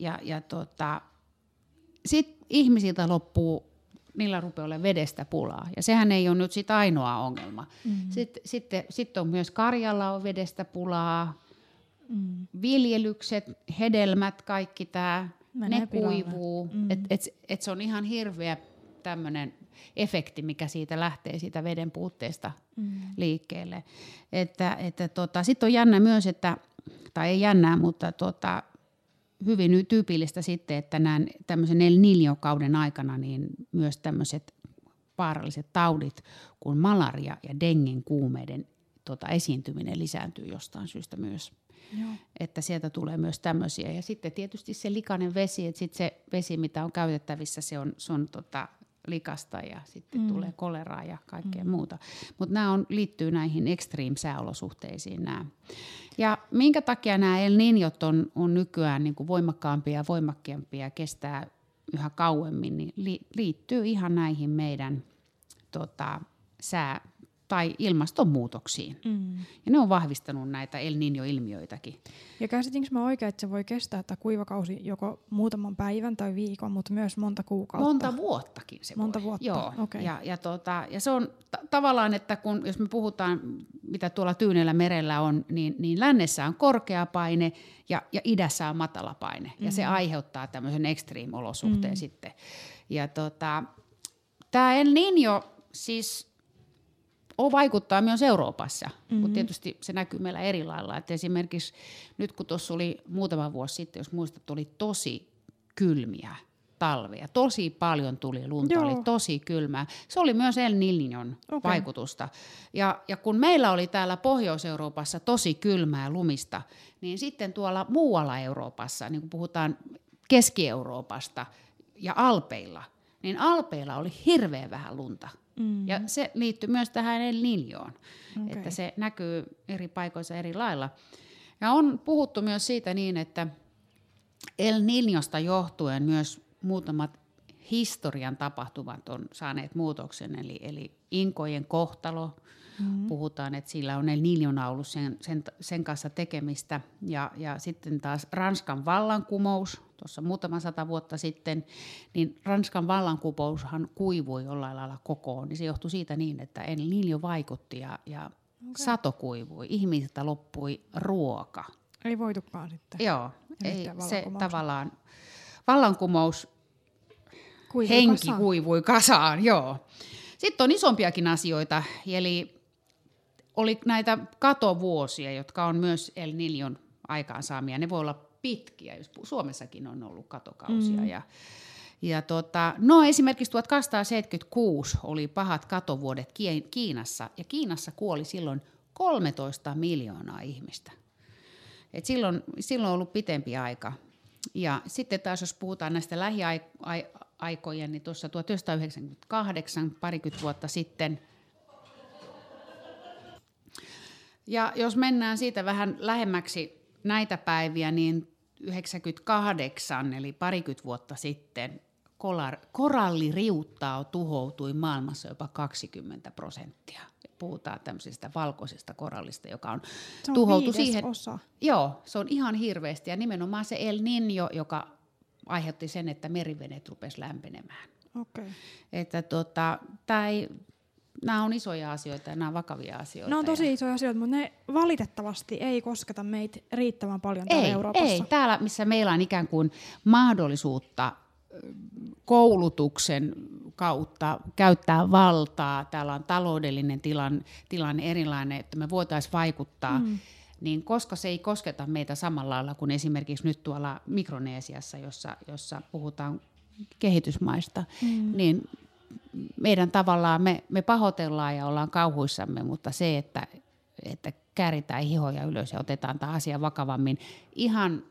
Ja, ja tota, sitten ihmisiltä loppuu, niillä rupeaa olemaan vedestä pulaa. Ja sehän ei ole nyt sit ainoa ongelma. Mm. Sitten, sitten, sitten on myös karjalla on vedestä pulaa, Mm. viljelykset, hedelmät, kaikki tämä, ne pilalle. kuivuu. Mm. Et, et, et se on ihan hirveä tämmöinen efekti, mikä siitä lähtee siitä veden puutteesta mm. liikkeelle. Että, että tota, Sitten on jännä myös, että, tai ei jännää, mutta tota, hyvin tyypillistä sitten, että näin tämmöisen El Niño-kauden aikana niin myös tämmöiset vaaralliset taudit kuin malaria ja dengen kuumeiden tota, esiintyminen lisääntyy jostain syystä myös. Joo. Että sieltä tulee myös tämmöisiä. Ja sitten tietysti se likainen vesi, että sitten se vesi, mitä on käytettävissä, se on, se on tota, likasta ja sitten mm. tulee koleraa ja kaikkea mm. muuta. Mutta nämä on, liittyy näihin extreme sääolosuhteisiin nämä. Ja minkä takia nämä El Niñot on, on nykyään niin kuin voimakkaampia ja voimakkeampia ja kestää yhä kauemmin, niin li, liittyy ihan näihin meidän tota, sää- tai ilmastonmuutoksiin. Mm. Ja ne on vahvistanut näitä El Niño-ilmiöitäkin. Ja käsitinkö mä oikein, että se voi kestää tämä kuivakausi joko muutaman päivän tai viikon, mutta myös monta kuukautta? Monta vuottakin se Monta voi. vuotta, Joo. okei. Ja, ja, tota, ja se on t- tavallaan, että kun, jos me puhutaan, mitä tuolla Tyynellä merellä on, niin, niin lännessä on korkea paine ja, ja idässä on matala paine. Mm-hmm. Ja se aiheuttaa tämmöisen extreme-olosuhteen mm-hmm. sitten. Ja tota, tämä El Niño siis vaikuttaa myös Euroopassa, mm-hmm. mutta tietysti se näkyy meillä eri lailla. Et esimerkiksi nyt kun tuossa oli muutama vuosi sitten, jos muistat, oli tosi kylmiä talvia. Tosi paljon tuli lunta, Joo. oli tosi kylmää. Se oli myös El Niñon Okei. vaikutusta. Ja, ja kun meillä oli täällä Pohjois-Euroopassa tosi kylmää lumista, niin sitten tuolla muualla Euroopassa, niin kun puhutaan Keski-Euroopasta ja Alpeilla, niin Alpeilla oli hirveän vähän lunta. Mm. Ja se liittyy myös tähän El Niñoon, Okei. että se näkyy eri paikoissa eri lailla. Ja on puhuttu myös siitä niin, että El Niñosta johtuen myös muutamat historian tapahtumat on saaneet muutoksen, eli, eli inkojen kohtalo, mm-hmm. puhutaan, että sillä on El Niñona ollut sen, sen, sen kanssa tekemistä, ja, ja sitten taas Ranskan vallankumous, tuossa muutama sata vuotta sitten, niin Ranskan vallankumoushan kuivui jollain lailla kokoon, niin se johtui siitä niin, että El Niño vaikutti ja, ja okay. sato kuivui, ihmisiltä loppui ruoka. Ei voitukaan sitten. Joo, ei, se tavallaan, vallankumous Kuivui henki kasaan. kuivui kasaan, joo. Sitten on isompiakin asioita, eli oli näitä katovuosia, jotka on myös El Niñon aikaansaamia. Ne voi olla pitkiä, jos Suomessakin on ollut katokausia. Mm. Ja, ja tota, no esimerkiksi 1276 oli pahat katovuodet Kiinassa, ja Kiinassa kuoli silloin 13 miljoonaa ihmistä. Et silloin, silloin on ollut pitempi aika. Ja sitten taas jos puhutaan näistä lähiaikojen, niin tuossa 1998, parikymmentä vuotta sitten, ja jos mennään siitä vähän lähemmäksi näitä päiviä, niin 98, eli parikymmentä vuotta sitten, kolar, koralliriuttaa tuhoutui maailmassa jopa 20 prosenttia. Puhutaan tämmöisestä valkoisesta korallista, joka on, Se on tuhoutu siihen. osa. Joo, se on ihan hirveästi ja nimenomaan se El Niño, joka aiheutti sen, että meriveneet rupesi lämpenemään. Okei. Että tota, tää ei, nämä on isoja asioita ja nämä on vakavia asioita. Ne on ja- tosi isoja asioita, mutta ne valitettavasti ei kosketa meitä riittävän paljon täällä ei, Euroopassa. ei, täällä missä meillä on ikään kuin mahdollisuutta koulutuksen kautta käyttää valtaa, täällä on taloudellinen tilan, tilanne erilainen, että me voitaisiin vaikuttaa, mm. niin koska se ei kosketa meitä samalla lailla kuin esimerkiksi nyt tuolla Mikroneesiassa, jossa, jossa puhutaan kehitysmaista, mm. niin meidän tavallaan, me, me pahoitellaan ja ollaan kauhuissamme, mutta se, että, että kääritään hihoja ylös ja otetaan tämä asia vakavammin, ihan,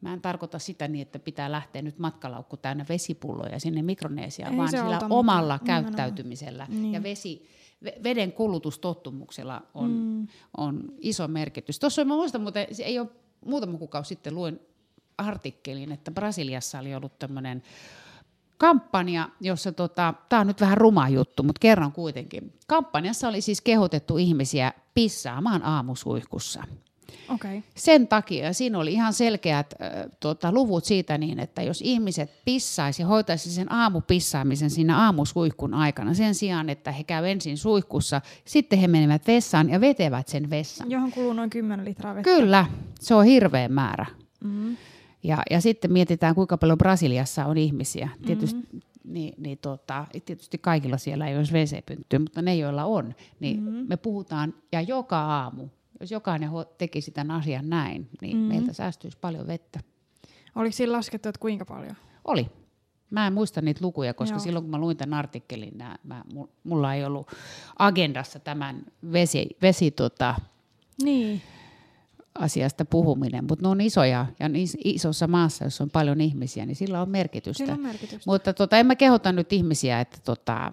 mä en tarkoita sitä niin, että pitää lähteä nyt matkalaukku täynnä vesipulloja sinne Mikroneesiaan, Ei vaan sillä omalla mitään, käyttäytymisellä Niin. ja vesi, ve- veden kulutustottumuksella on, mm. on iso merkitys. Tuossa mä muistan, mutta se ei ole muutama kuukausi sitten luin artikkelin, että Brasiliassa oli ollut tämmöinen kampanja, jossa, tota, tämä on nyt vähän ruma juttu, mutta kerron kuitenkin. Kampanjassa oli siis kehotettu ihmisiä pissaamaan aamusuihkussa. Okei. Sen takia siinä oli ihan selkeät äh, tota, luvut siitä niin, että jos ihmiset pissaisi, hoitaisi sen aamupissaamisen siinä aamusuihkun aikana sen sijaan, että he käy ensin suihkussa, sitten he menevät vessaan ja vetevät sen vessan. Johon kuluu noin 10 litraa vettä. Kyllä, se on hirveä määrä. Mm. Ja, ja sitten mietitään, kuinka paljon Brasiliassa on ihmisiä. Tietysti, mm-hmm. niin, niin tota, tietysti kaikilla siellä ei olisi WC-pynttyä, mutta ne, joilla on, niin mm-hmm. me puhutaan, ja joka aamu, jos jokainen tekisi tämän asian näin, niin mm-hmm. meiltä säästyisi paljon vettä. Oliko siinä laskettu, että kuinka paljon? Oli. Mä en muista niitä lukuja, koska Joo. Silloin kun mä luin tämän artikkelin, nää, mä, mu- mulla ei ollut agendassa tämän vesi, vesi tota, Niin. Asiasta puhuminen, mutta ne on isoja ja niin isossa maassa, jossa on paljon ihmisiä, niin sillä on merkitystä. Sillä on merkitystä. Mutta tota, en mä kehota nyt ihmisiä, että tota,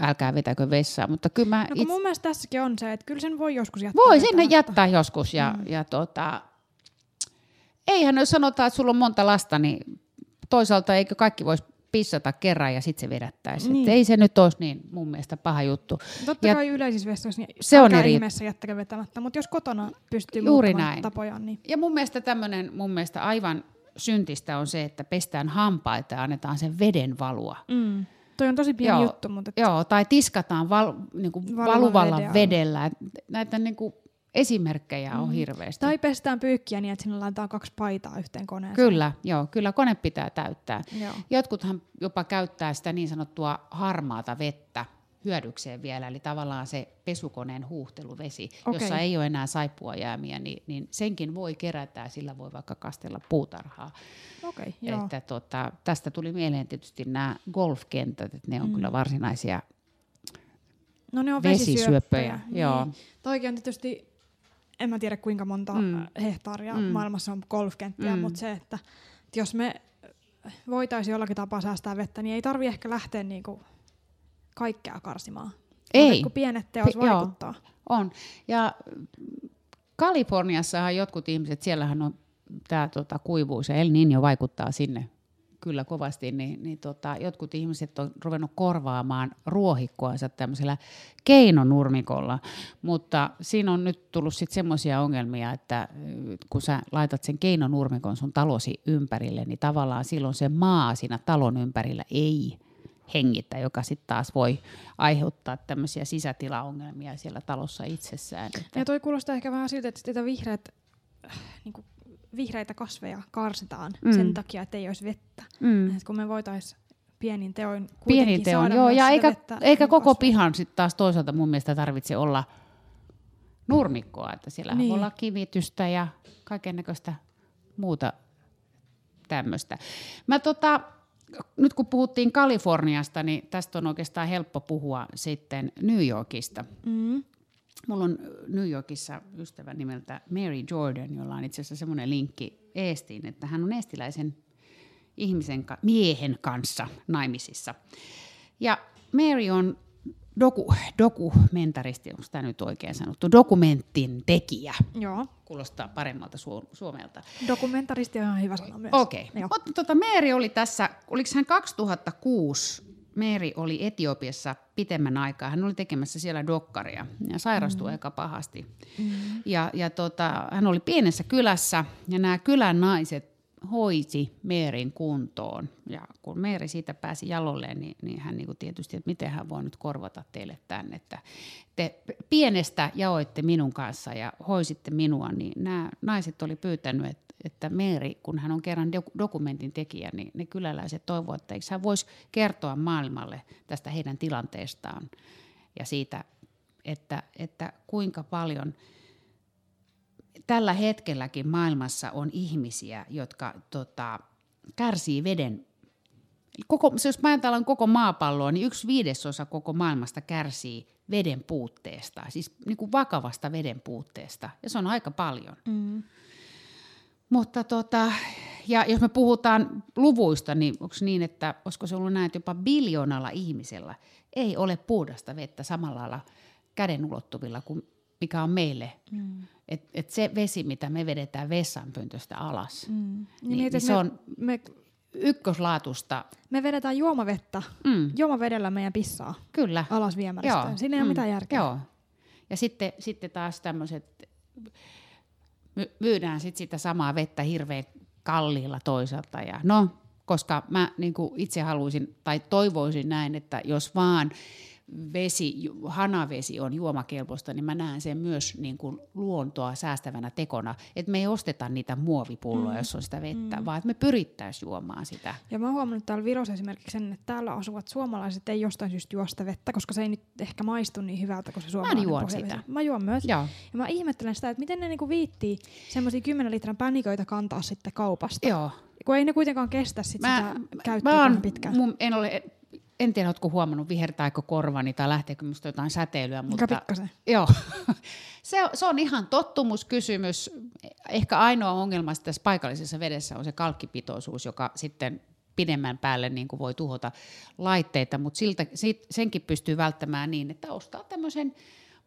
älkää vetäkö vessaa, mutta kyllä mä No itse... mun mielestä tässäkin on se, että kyllä sen voi joskus jättää. Voi sinne vetämättä. jättää joskus ja, mm. ja tota, eihän jos sanotaan, että sulla on monta lasta, niin toisaalta eikö kaikki voisi pissata kerran ja sitten se vedättäisi. Niin. Ei se nyt olisi niin mun mielestä paha juttu. Totta Ja- kai yleisissä vessoissa, niin Se on eri- ihmeessä jättäkö vetämättä, mutta jos kotona pystyy Juuri näin. tapojaan, niin Ja mun mielestä tämmöinen mun mielestä aivan syntistä on se, että pestään hampaita ja annetaan sen veden valua. mm. toi on tosi pieni Joo, juttu, mutta et, Joo, tai tiskataan val, niin kuin Valuvan valuvalla vedellä. Näitä niin kuin esimerkkejä on hirveästi. tai pestään pyykkiä niin, että sinne laitetaan kaksi paitaa yhteen koneeseen. Kyllä, joo, kyllä kone pitää täyttää. Joo. Jotkuthan jopa käyttää sitä niin sanottua harmaata vettä hyödykseen vielä, eli tavallaan se pesukoneen huuhteluvesi, Okei. jossa ei ole enää saippuajäämiä, niin, niin senkin voi kerätä ja sillä voi vaikka kastella puutarhaa. Okei, joo. Että tota, tästä tuli mieleen tietysti nämä golfkentät, että ne on mm. kyllä varsinaisia No ne on vesisyöppöjä. vesisyöppöjä. Joo. Niin. Toikin on tietysti, en mä tiedä kuinka monta mm. hehtaaria mm. maailmassa on golfkenttiä, mm. mutta se, että, että jos me voitaisiin jollakin tapaa säästää vettä, niin ei tarvi ehkä lähteä niinku kaikkea karsimaan. Ei. Mutta kun pienet teos Pi- joo. vaikuttaa. On. Ja Kaliforniassahan jotkut ihmiset, siellähän on tämä tota, kuivuus ja El Niño vaikuttaa sinne kyllä kovasti, niin, niin tota, jotkut ihmiset on ruvennut korvaamaan ruohikkoansa tämmöisellä keinonurmikolla, mutta siinä on nyt tullut sitten semmoisia ongelmia, että äh, kun sä laitat sen keinonurmikon sun talosi ympärille, niin tavallaan silloin se maa siinä talon ympärillä ei hengitä, joka sitten taas voi aiheuttaa tämmöisiä sisätilaongelmia siellä talossa itsessään. Että Ja toi kuulostaa ehkä vähän siltä, että sitä vihreät, äh, niinku, vihreitä kasveja karsitaan mm. sen takia, että ei olisi vettä. mm. Et kun me voitaisiin pienin teoin Pieni kuitenkin teon, saada joo, ja eikä, vettä eikä koko kasveihin. pihan sitten taas toisaalta mun mielestä tarvitse olla nurmikkoa, että siellä Niin. niin. voi olla kivitystä ja kaiken näköistä muuta tämmöistä. Mä tota, nyt kun puhuttiin Kaliforniasta, niin tästä on oikeastaan helppo puhua sitten New Yorkista. Mm. Mulla on New Yorkissa ystävä nimeltä Mary Jordan, jolla on itse asiassa semmoinen linkki Eestiin, että hän on eestiläisen ihmisen, ka- miehen kanssa naimisissa. Ja Mary on doku, dokumentaristi, onko tämä nyt oikein sanottu, dokumentin tekijä. Joo. Kuulostaa paremmalta su- Suomelta. Dokumentaristi on ihan hyvä sana myös. Okei. Joo. Mutta tota, Meeri oli tässä, oliko hän 2006, Meeri oli Etiopiassa pitemmän aikaa. Hän oli tekemässä siellä dokkaria ja sairastui mm. aika pahasti. Mm. Ja, ja tota, hän oli pienessä kylässä ja nämä kylän naiset hoiti Meerin kuntoon. Ja kun Meeri siitä pääsi jalolleen, niin, niin hän niin kuin tietysti, että miten hän voi nyt korvata teille tämän, että te pienestä jaoitte minun kanssa ja hoisitte minua, niin nämä naiset oli pyytänyt, että, että Meeri, kun hän on kerran dok- dokumentin tekijä, niin ne kyläläiset toivovat, että eikö hän voisi kertoa maailmalle tästä heidän tilanteestaan ja siitä, että, että kuinka paljon – tällä hetkelläkin maailmassa on ihmisiä, jotka tota, kärsii veden. Koko, se jos ajatellaan koko maapalloa, niin yksi viidesosa koko maailmasta kärsii veden puutteesta, siis niin kuin vakavasta veden puutteesta, ja se on aika paljon. Mm. Mutta tota, ja jos me puhutaan luvuista, niin onko niin, että olisiko se ollut näin, että jopa biljoonalla ihmisellä ei ole puhdasta vettä samalla lailla käden ulottuvilla kuin mikä on meille. Mm. Et, et se vesi, mitä me vedetään vessanpöntöstä alas, mm. Niin, niin, niin se me, on me, ykköslaatusta. me vedetään juomavettä. Mm. Juomavedellä meidän pissaa Kyllä. alas viemäristä. Siinä ei ole mitään järkeä. Joo. Ja sitten, sitten taas tämmöiset, my, myydään sit sitä samaa vettä hirveän kalliilla toisaalta. Ja no, koska mä niin itse haluaisin tai toivoisin näin, että jos vaan vesi, hanavesi on juomakelpoista, niin mä näen sen myös niin kuin luontoa säästävänä tekona, että me ei osteta niitä muovipulloja, mm. jos on sitä vettä, mm. vaan että me pyrittäisiin juomaan sitä. Ja mä oon huomannut täällä Virossa esimerkiksi sen, että täällä asuvat suomalaiset ei jostain syystä juo sitä vettä, koska se ei nyt ehkä maistu niin hyvältä kuin se suomalainen juon pohjavesi. sitä. Mä juon myös. Joo. Ja mä ihmettelen sitä, että miten ne niinku viittii semmoisia 10 litran pänikoita kantaa sitten kaupasta. Joo. Kun ei ne kuitenkaan kestä sit Mä, sitä käyttöä mä mä pitkään. mun, en ole, en tiedä, oletko huomannut, vihertääkö korvani tai lähteekö musta jotain säteilyä, mutta... pikkasen. Joo. Se, on- se on ihan tottumuskysymys. Ehkä ainoa ongelma tässä paikallisessa vedessä on se kalkkipitoisuus, joka sitten pidemmän päälle niin kuin voi tuhota laitteita, mutta siltä, sit, senkin pystyy välttämään niin, että ostaa tämmöisen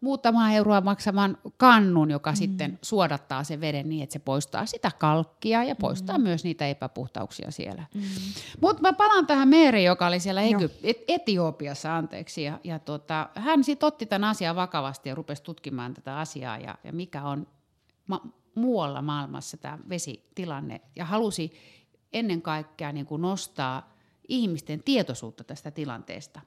muutama euroa maksavan kannun, joka mm. sitten suodattaa sen veden niin, että se poistaa sitä kalkkia ja poistaa mm. myös niitä epäpuhtauksia siellä. Mm. Mutta mä palaan tähän Meeri, joka oli siellä Egyp- Et- Etiopiassa, anteeksi, ja, ja tota, hän sitten otti tämän asian vakavasti ja rupesi tutkimaan tätä asiaa ja, ja mikä on ma- muualla maailmassa tämä vesitilanne ja halusi ennen kaikkea niin kuin nostaa ihmisten tietoisuutta tästä tilanteesta.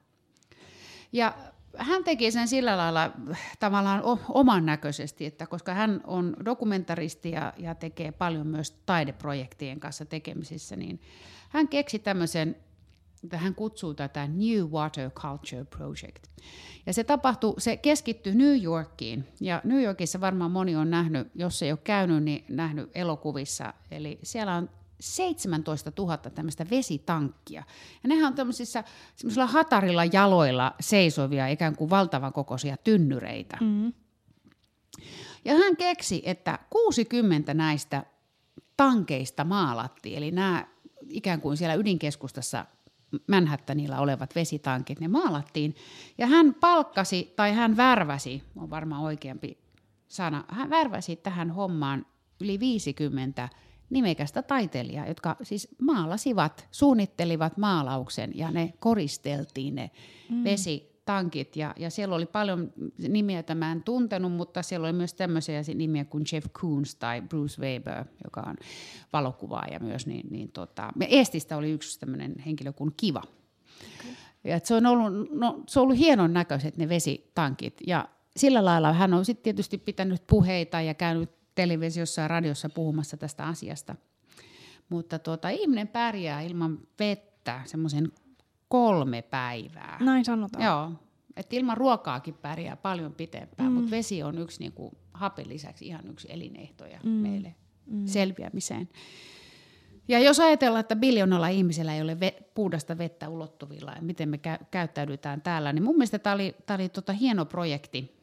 Ja hän teki sen sillä lailla äh, tavallaan oman näköisesti, että koska hän on dokumentaristi ja, ja tekee paljon myös taideprojektien kanssa tekemisissä, niin hän keksi tämmöisen, että hän kutsuu tätä New Water Culture Project. Ja se tapahtui, se keskittyi New Yorkiin. Ja New Yorkissa varmaan moni on nähnyt, jos ei ole käynyt, niin nähnyt elokuvissa. Eli siellä on 17 000 tämmöistä vesitankkia. Ja nehän on tämmöisissä semmoisilla hatarilla jaloilla seisovia, ikään kuin valtavan kokoisia tynnyreitä. Mm. Ja hän keksi, että 60 näistä tankeista maalattiin, eli nämä ikään kuin siellä ydinkeskustassa Manhattanilla olevat vesitankit, ne maalattiin. Ja hän palkkasi, tai hän värväsi, on varmaan oikeampi sana, hän värväsi tähän hommaan yli 50 nimekästä taiteilijaa, jotka siis maalasivat, suunnittelivat maalauksen ja ne koristeltiin ne mm. vesitankit. Ja, ja siellä oli paljon nimiä, joita mä en tuntenut, mutta siellä oli myös tämmöisiä nimiä kuin Jeff Koons tai Bruce Weber, joka on valokuvaaja myös. Niin, niin tota, me Eestistä oli yksi tämmöinen henkilö kuin Kiva. Ja et se, on ollut, no, se on ollut hienon näköiset ne vesitankit. Ja sillä lailla hän on sitten tietysti pitänyt puheita ja käynyt televisiossa ja radiossa puhumassa tästä asiasta. Mutta tuota, ihminen pärjää ilman vettä semmoisen kolme päivää. Näin sanotaan. Joo. Et ilman ruokaakin pärjää paljon pitempään, mm. mutta vesi on yksi niin kuin, hapen lisäksi ihan yksi elinehtoja mm. meille mm. selviämiseen. Ja jos ajatellaan, että biljoonalla ihmisellä ei ole ve- puhdasta vettä ulottuvilla ja miten me kä- käyttäydytään täällä, niin mun mielestä tämä oli, tää oli tota hieno projekti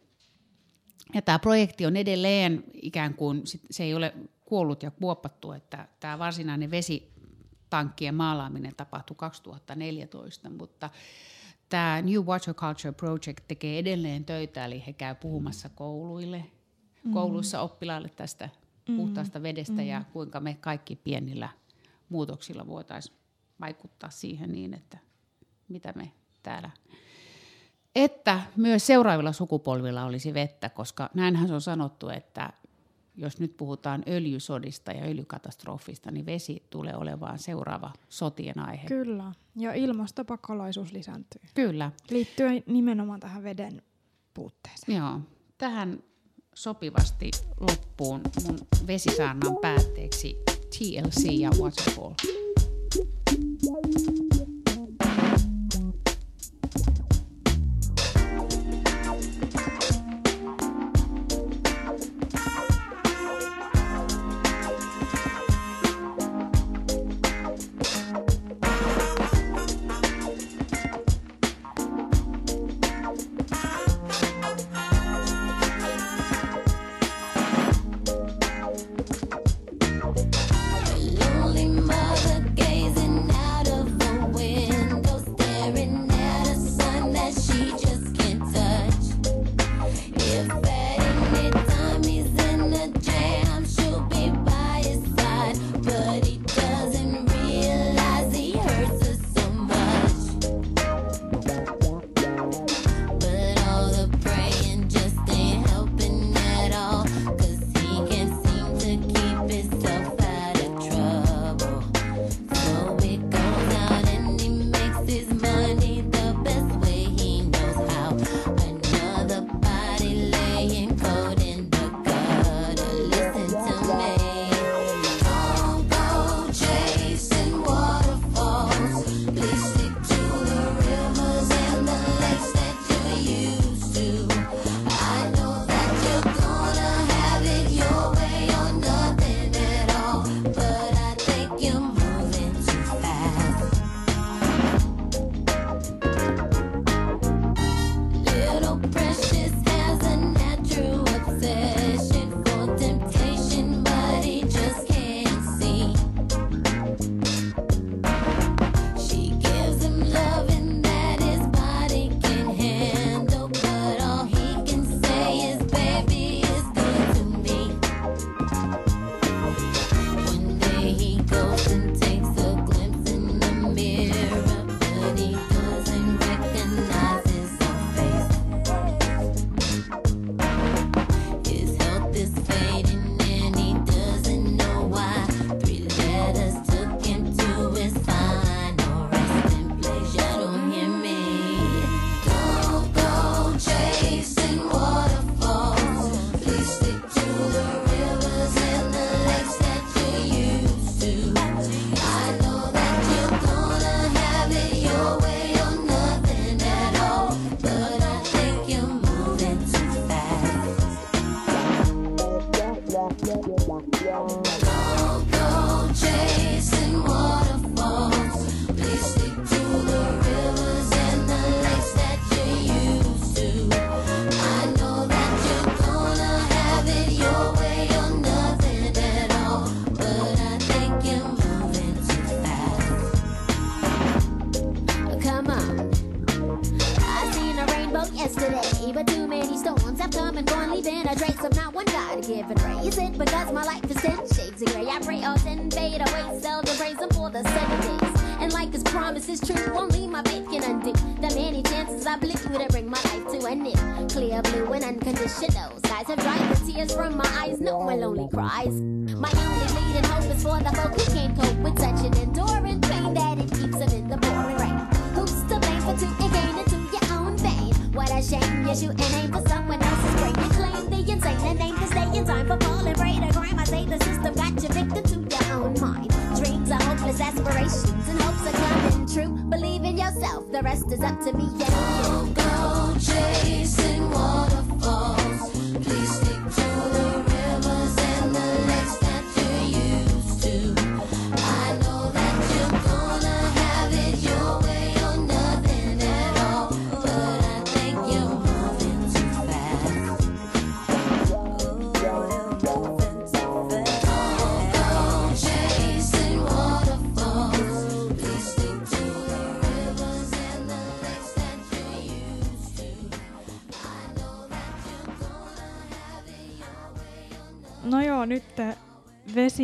ja tämä projekti on edelleen ikään kuin, se ei ole kuollut ja kuopattu, että tämä varsinainen vesitankkien maalaaminen tapahtui 2014, mutta tämä New Water Culture Project tekee edelleen töitä, eli he käy puhumassa kouluille, mm. kouluissa oppilaille tästä mm. puhtaasta vedestä ja mm. kuinka me kaikki pienillä muutoksilla voitaisiin vaikuttaa siihen niin, että mitä me täällä että myös seuraavilla sukupolvilla olisi vettä, koska näinhän se on sanottu, että jos nyt puhutaan öljysodista ja öljykatastrofista, niin vesi tulee olevaan seuraava sotien aihe. Kyllä, ja ilmastopakolaisuus lisääntyy. Kyllä. Liittyen nimenomaan tähän veden puutteeseen. Joo, tähän sopivasti loppuun mun vesisaannan päätteeksi TLC ja Waterfall.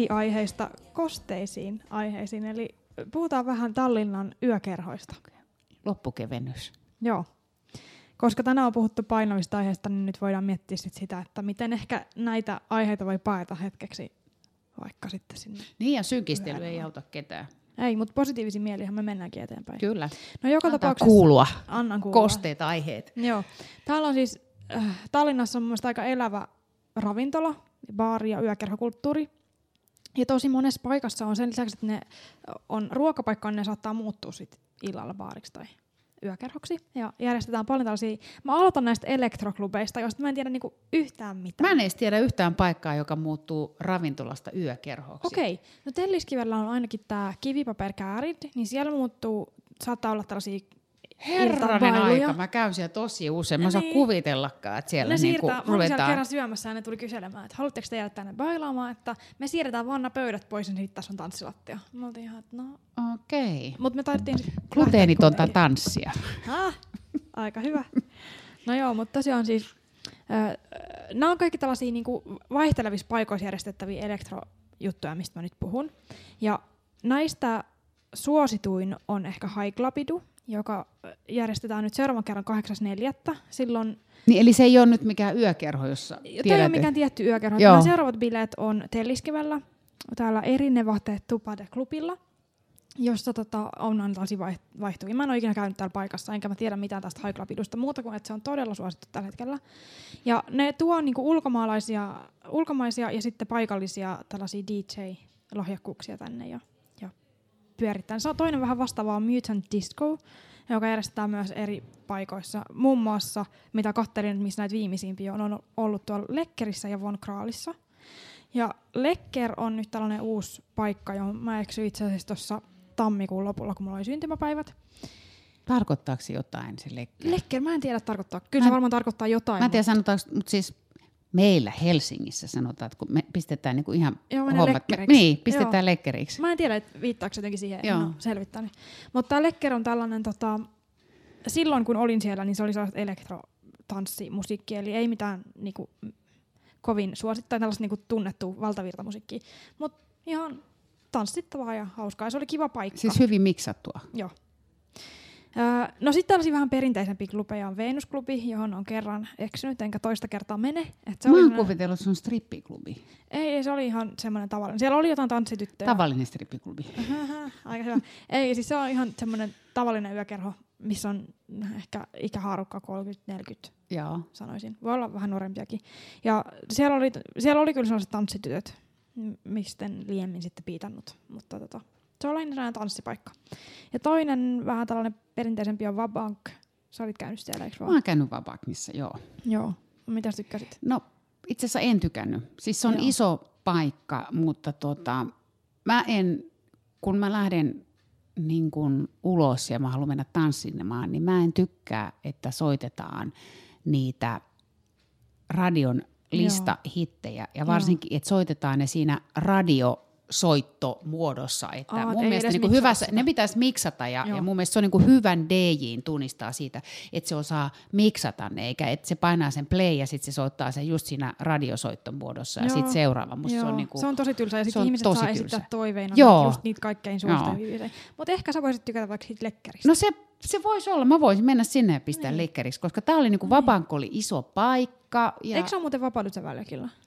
Vesiaiheista kosteisiin aiheisiin, eli puhutaan vähän Tallinnan yökerhoista. Loppukevennys. Joo. Koska tänään on puhuttu painavista aiheista, niin nyt voidaan miettiä sit sitä, että miten ehkä näitä aiheita voi paeta hetkeksi vaikka sitten sinne. Niin ja synkistely Yöllä ei auta ketään. Ei, mutta positiivisin mielihän me mennäänkin eteenpäin. Kyllä. No joka Antaa tapauksessa... kuulua. Annan kuulua. Kosteet aiheet. Joo. Täällä on siis, äh, Tallinnassa on mun aika elävä ravintola, baari ja yökerhokulttuuri. Ja tosi monessa paikassa on sen lisäksi, että ne on ruokapaikka, niin ne saattaa muuttua sit illalla baariksi tai yökerhoksi. Ja järjestetään paljon tällaisia, mä aloitan näistä elektroklubeista, joista mä en tiedä niinku yhtään mitään. Mä en edes tiedä yhtään paikkaa, joka muuttuu ravintolasta yökerhoksi. Okei, no Telliskivellä on ainakin tämä kivipaperkäärit, niin siellä muuttuu, saattaa olla tällaisia Herranen aika, mä käyn siellä tosi usein. Mä osaan Niin. kuvitellakaan, että siellä ne niinku siirtää, mä olin siellä ruvetaan... kerran syömässä ja ne tuli kyselemään, että haluatteko te jäädä tänne bailaamaan, että me siirretään vaan nämä pöydät pois ja sitten tässä on tanssilattia. Mä oltiin ihan, että no, Okei. mutta me taidettiin Gluteenitonta tanssia. Häh? Aika hyvä. No joo, mutta tosiaan siis, äh, nämä on kaikki tällaisia niinku vaihtelevissa paikoissa järjestettäviä elektrojuttuja, mistä mä nyt puhun. Ja näistä suosituin on ehkä High Clubidu, joka järjestetään nyt seuraavan kerran 8.4. Silloin Niin, eli se ei ole nyt mikään yökerho, jossa Tämä ei ole tiedät, mikään tietty yökerho. Joo. Nämä seuraavat bileet on Telliskivellä, täällä Erinevate Tupade Klubilla, jossa tota, on vaiht- vaihtuvia. Mä en ole ikinä käynyt täällä paikassa, enkä mä tiedä mitään tästä High Clubidusta muuta kuin, että se on todella suosittu tällä hetkellä. Ja ne tuo niinku ulkomaalaisia, ulkomaisia ja sitten paikallisia tällaisia DJ-lahjakkuuksia tänne ja pyörittää. Se on toinen vähän vastaava on Mutant Disco, joka järjestetään myös eri paikoissa. Muun muassa, mitä kattelin, missä näitä viimeisimpiä on, on ollut tuolla Lekkerissä ja Von Kraalissa. Ja Lekker on nyt tällainen uusi paikka, johon mä eksyin itse asiassa tuossa tammikuun lopulla, kun mulla oli syntymäpäivät. tarkoittaako jotain se lekker? Lekker, mä en tiedä tarkoittaa. Kyllä Mä se varmaan tarkoittaa jotain. Mä en tiedä mutta- sanotaanko, mutta siis meillä Helsingissä sanotaan, että kun me pistetään niinku ihan Joo, hommat, lekkeriksi. niin, pistetään Joo. lekkeriksi. Mä en tiedä, että viittaako jotenkin siihen, Joo. en ole selvittänyt. Mutta tämä Lekker on tällainen, tota, silloin kun olin siellä, niin se oli sellaista elektrotanssimusiikkia, eli ei mitään niinku, m- kovin suosittain tällaista niinku, tunnettua valtavirtamusiikkia, mutta ihan tanssittavaa ja hauskaa. Ja se oli kiva paikka. Siis hyvin miksattua. Joo. No sitten tällaisia vähän perinteisempiä klubeja on Venusklubi, johon on kerran eksynyt, enkä toista kertaa mene. Et se Mä oon kuvitellut, se on strippiklubi. ei, ei, se oli ihan semmoinen tavallinen. Siellä oli jotain tanssityttöjä. Tavallinen strippiklubi. Aika hyvä. Ei, siis se on ihan semmoinen tavallinen yökerho, missä on ehkä ikähaarukka 30-40, Joo. sanoisin. Voi olla vähän nuorempiakin. Ja siellä oli, siellä oli kyllä sellaiset tanssitytöt, m- mistä en liemmin sitten piitannut. Mutta tota, se on lähinnä tanssipaikka. Ja toinen vähän tällainen perinteisempi on Vabank. Sä olit käynyt siellä, eikö Mä vaan? oon käynyt Vabaknissa, joo. Joo. Mitä sä tykkäsit? No itse asiassa en tykännyt. Siis se on Joo. Iso paikka, mutta tota, mä en, kun mä lähden niin kun ulos ja mä haluan mennä tanssimaan, niin mä en tykkää, että soitetaan niitä radion listahittejä. Ja varsinkin, että soitetaan ne siinä radio soittomuodossa, että Aa, mun mielestä niin hyvässä, sitä. ne pitäisi miksata ja, Joo. ja mun mielestä se on niin hyvän DJin tunnistaa siitä, että se osaa miksata ne, eikä että se painaa sen play ja sitten se soittaa sen just siinä radiosoittomuodossa ja sitten seuraava. Musta se on, niin kuin, se on tosi tylsä ja sitten on ihmiset tosi saa tylsä. esittää toiveina Joo. just niitä kaikkein suosittuja Mutta ehkä sä voisit tykätä vaikka siitä lekkeristä. No se, se voisi olla, mä voisin mennä sinne ja pistää niin. lekkeriksi, koska tää oli niinku Vabank oli iso paikka. Ja Eikö se ole muuten Vapaudet?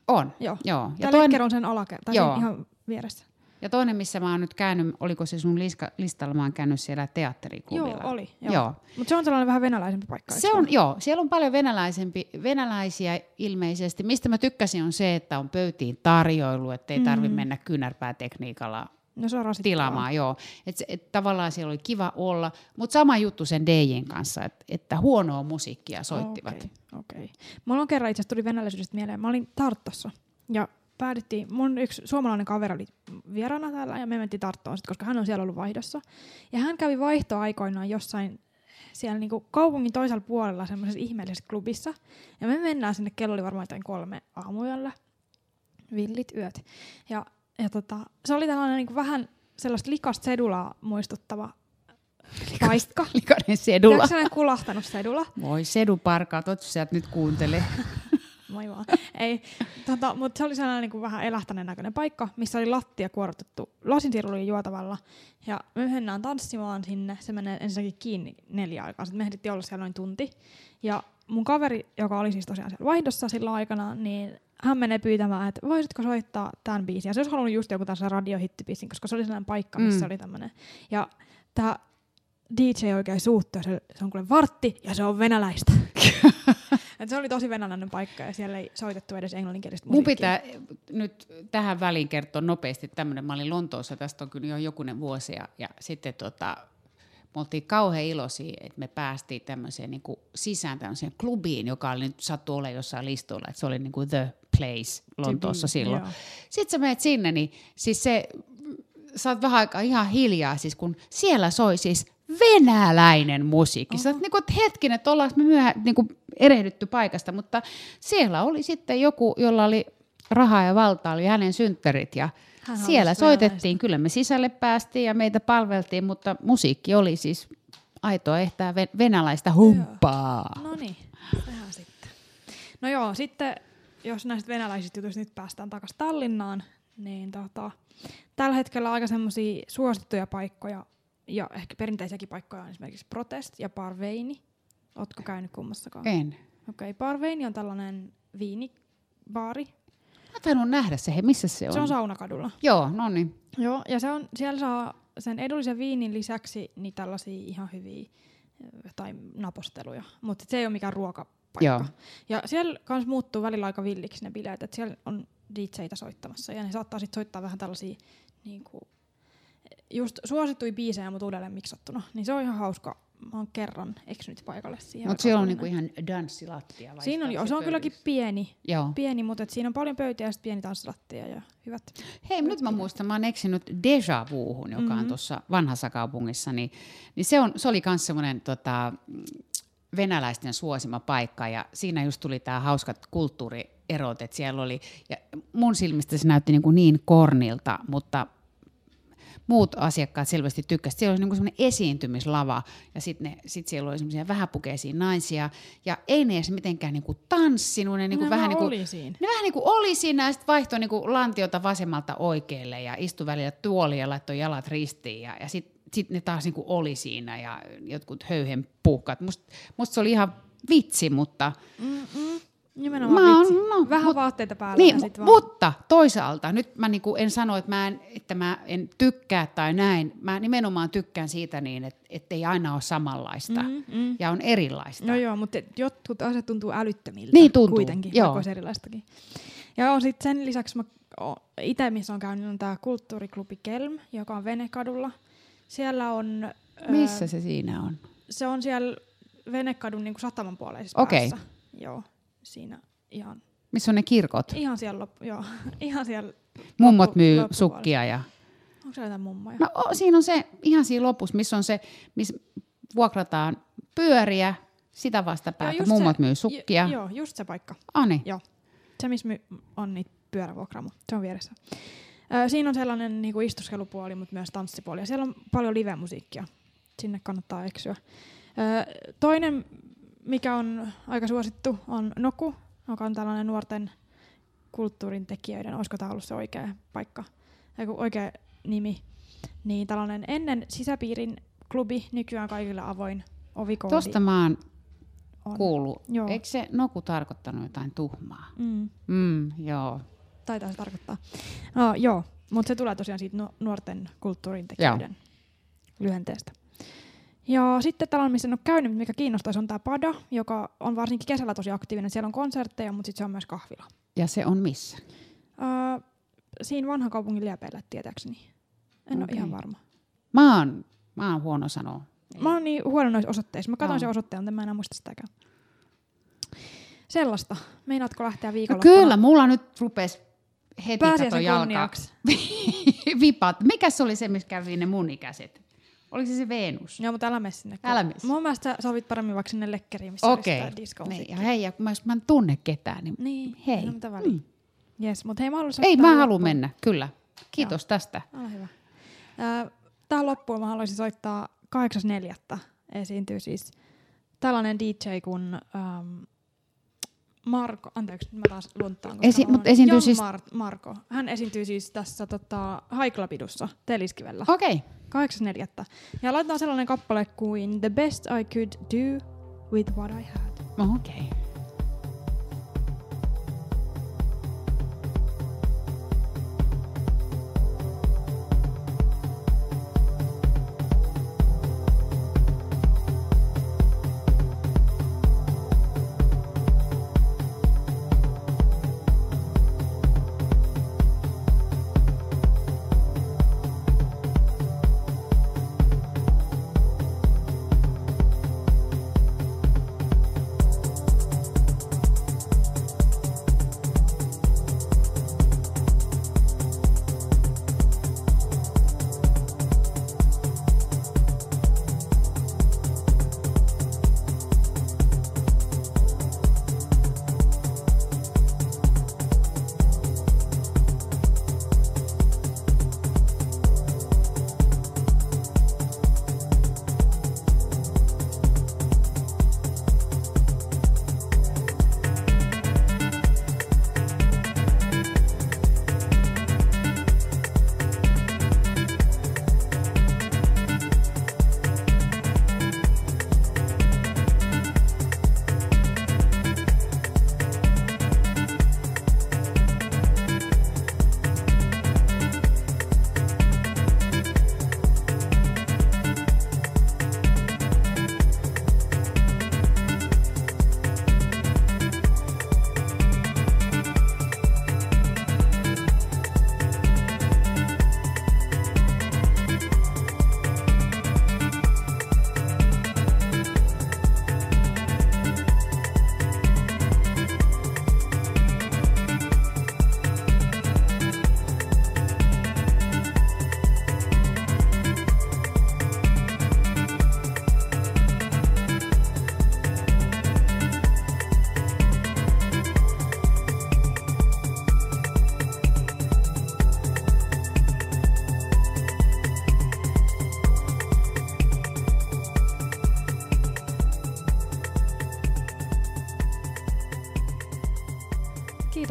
On, Joo. joo. Ja Ja, toinen... on sen alakerta, Joo. sen ihan vieressä. ja toinen, missä mä oon nyt käynyt, oliko se sun liska, listalla, mä oon käynyt siellä Joo, teatteriklubilla. oli. Joo. Joo. Mutta se on sellainen vähän venäläisempi paikka. Se on, joo, siellä on paljon venäläisempi, venäläisiä ilmeisesti. Mistä mä tykkäsin on se, että on pöytiin tarjoilu, että ei tarvi Mm. mennä kynärpäätekniikalla No se on rasittavaa. tilaamaan, joo. Et, et tavallaan siellä oli kiva olla, mutta sama juttu sen DJin kanssa, että, että huonoa musiikkia soittivat. Okei, okei. Mulla on kerran itse asiassa tuli venäläisyydestä mieleen. Mä olin Tarttossa ja päädyttiin, mun yksi suomalainen kaveri oli vieraana täällä ja me mentiin Tarttoon sit, koska hän on siellä ollut vaihdossa. Ja hän kävi vaihtoaikoinaan jossain siellä niinku kaupungin toisella puolella semmoisessa ihmeellisessä klubissa. Ja me mennään sinne, kello oli varmaan jotain kolme aamuyöllä. Villit yöt. Ja, ja tota, se oli tällainen niinku vähän sellaista likasta sedulaa muistuttava paikka. Likainen sedula. Sellainen kulahtanut sedula? Voi sedu parkaa, toivottavasti sä et nyt kuuntele. Moi vaan. Ei, tota, mutta se oli sellainen niin kuin vähän elähtäneen näköinen paikka, missä oli lattia kuorotettu lasinsiruliin juotavalla. Ja me mennään tanssimaan sinne. Se menee ensinnäkin kiinni neljä aikaa. Sitten me ehdittiin olla siellä noin tunti. Ja mun kaveri, joka oli siis tosiaan siellä vaihdossa silloin aikana, niin hän menee pyytämään, että voisitko soittaa tämän biisin. Ja se olisi halunnut just joku tällaisen radiohittibiisin, koska se oli sellainen paikka, missä Mm. oli tämmöinen. Ja tämä DJ oikein suuttui, ja se, se on kuule vartti ja se on venäläistä. Et se oli tosi venäläinen paikka ja siellä ei soitettu edes englanninkielistä Mun pitää nyt tähän väliin kertoa nopeasti tämmöinen. Mä olin Lontoossa, tästä on kyllä jo jokunen vuosi, ja, ja sitten tota, me oltiin kauhean iloisia, että me päästiin tämmöiseen niin kuin sisään tämmöiseen klubiin, joka oli nyt sattu olemaan jossain listoilla, että se oli niin kuin The Place Lontoossa silloin. joo. Sitten sä menet sinne, niin siis se, sä oot vähän aikaa ihan hiljaa, siis kun siellä soi siis venäläinen musiikki. Sä oot niin kuin, että hetkinen, että ollaanko me myöhä niin kuin erehdytty paikasta, mutta siellä oli sitten joku, jolla oli rahaa ja valtaa, oli hänen synttärit ja Hän siellä venäläistä. soitettiin. Kyllä me sisälle päästiin ja meitä palveltiin, mutta musiikki oli siis aitoa ehtää ve- venäläistä humppaa. No niin, tehdään sitten. No joo, sitten jos näistä venäläisistä jutuista nyt päästään takaisin Tallinnaan, niin tota, tällä hetkellä aika semmoisia suosittuja paikkoja ja ehkä perinteisiäkin paikkoja on esimerkiksi Protest ja Parveini. Ootko käynyt kummassakaan? En. Okei, okay, Parveini on tällainen viinibaari. Mä tainnut nähdä se, hei, missä se on? Se on Saunakadulla. Joo, no niin. Joo, ja se on, siellä saa sen edullisen viinin lisäksi niin tällaisia ihan hyviä eh, tai naposteluja, mutta se ei ole mikään ruokapaikka. Joo. Ja siellä kans muuttuu välillä aika villiksi ne bileet, että siellä on DJitä soittamassa ja ne saattaa sitten soittaa vähän tällaisia niin kuin, just suosittuja biisejä, mutta uudelleen miksattuna. Niin se on ihan hauska. Mä oon kerran eksynyt paikalle siihen. Mutta siellä on niinku ihan danssilattia. vai Siinä on, joo, se on kylläkin pieni, Joo. pieni mutta et siinä on paljon pöytiä ja sitten pieni tanssilattia ja hyvät. Hei, nyt mä muistan, mä oon eksynyt Deja Vuuhun, joka Mhm. on tuossa vanhassa kaupungissa, niin, niin se, on, se oli myös semmoinen tota, venäläisten suosima paikka, ja siinä just tuli tämä hauskat kulttuurierot, että siellä oli, ja mun silmistä se näytti niin, kuin niin kornilta, mutta muut asiakkaat selvästi tykkäsivät. Siellä oli niin semmoinen esiintymislava ja sitten sit siellä oli semmoisia vähäpukeisia naisia ja ei ne edes mitenkään niin kuin tanssinut. Ne, niin kuin Ne vähän niin kuin, oli siinä. ne vähän niin kuin oli siinä ja sitten vaihtoi niin kuin lantiota vasemmalta oikealle ja istui välillä tuoliin ja laittoi jalat ristiin ja, ja sitten sit ne taas niin kuin oli siinä ja jotkut höyhen puhkat. Musta must se oli ihan vitsi, mutta Nimenomaan Mä vitsi. no, Vähän mut- vaatteita päällä niin, sit vaan. mutta toisaalta, nyt mä niinku en sano, että mä en, että mä en tykkää tai näin. Mä nimenomaan tykkään siitä niin, että ei aina ole samanlaista Mm, mm. ja on erilaista. No joo, mutta jotkut asiat tuntuu älyttömiltä. Niin tuntuu, Kuitenkin, joo. vaikka erilaistakin. Ja joo, sit sen lisäksi mä itse, missä on käynyt, on tämä kulttuuriklubi Kelm, joka on Venekadulla. Siellä on... Missä se siinä on? Se on siellä Venekadun niin sataman puoleisessa Okei. päässä. Joo, siinä ihan, Missä on ne kirkot? ihan siellä, loppu, joo, ihan siellä Mummot loppu- myy sukkia ja... Onko siellä jotain mummoja? No o, siinä on se, ihan siinä lopussa, missä on se, missä vuokrataan pyöriä, sitä vastapäätä. Mummot se- myy sukkia. J- joo, just se paikka. Ani. Joo. Se, missä my- on niitä pyörävuokraamo. Se on vieressä. Ö, siinä on sellainen niinku istuskelupuoli, mutta myös tanssipuoli. Ja siellä on paljon live-musiikkia. Sinne kannattaa eksyä. Ö, toinen, mikä on aika suosittu, on Noku, joka on tällainen nuorten kulttuurin tekijöiden, olisiko tämä ollut se oikea paikka, oikea nimi. Niin tällainen ennen sisäpiirin klubi, nykyään kaikille avoin ovikoodi. Tosta mä oon on. kuullut. Joo. Eikö se noku tarkoittanut jotain tuhmaa? Mm. Mm, joo. taitaa se tarkoittaa. No joo, mutta se tulee tosiaan siitä nu- nuorten kulttuurin tekijöiden lyhenteestä. Ja sitten tällainen, missä en ole käynyt, mikä kiinnostaisi, on tämä Pada, joka on varsinkin kesällä tosi aktiivinen. Siellä on konsertteja, mutta sitten se on myös kahvila. Ja se on missä? Öö, siinä vanhan kaupungin liepeillä, tietääkseni. En Okei. ole ihan varma. Mä oon, mä oon huono sanoa. Mä oon niin huono noissa osoitteissa. Mä katsoin Joo. sen osoitteen, mutta en mä enää muista sitäkään. Sellaista. Meinaatko lähteä No viikonloppuna? kyllä, mulla nyt rupes heti kato jalka vipat. Mikä se oli se, missä kävi ne mun ikäiset? Oliko se se Venus? Joo, mutta älä mene sinne. Älä mene sinne. Mun mielestä sovit paremmin vaikka sinne lekkeriin, missä Okei. olisi sitä disco Niin, ja hei, ja mä, jos mä en tunne ketään, niin Niin, hei. No, mitä väliä. Mm. Yes, mutta hei, mä haluaisin Ei, mä haluan mennä, kyllä. Kiitos tästä. Ole hyvä. Ö, Tähän loppuun mä haluaisin soittaa 8.4. esiintyy siis tällainen DJ kuin ähm, Marko, anteeksi, mä taas lunttaan. Esi- mä mut oon- esiintyy Jan siis- Mar- Marko. Hän esiintyy siis tässä tota, Haiklapidussa Teliskivellä. Okei. Okay. 8.4. Ja laitetaan sellainen kappale kuin The Best I Could Do With What I Had. Okei. Okay.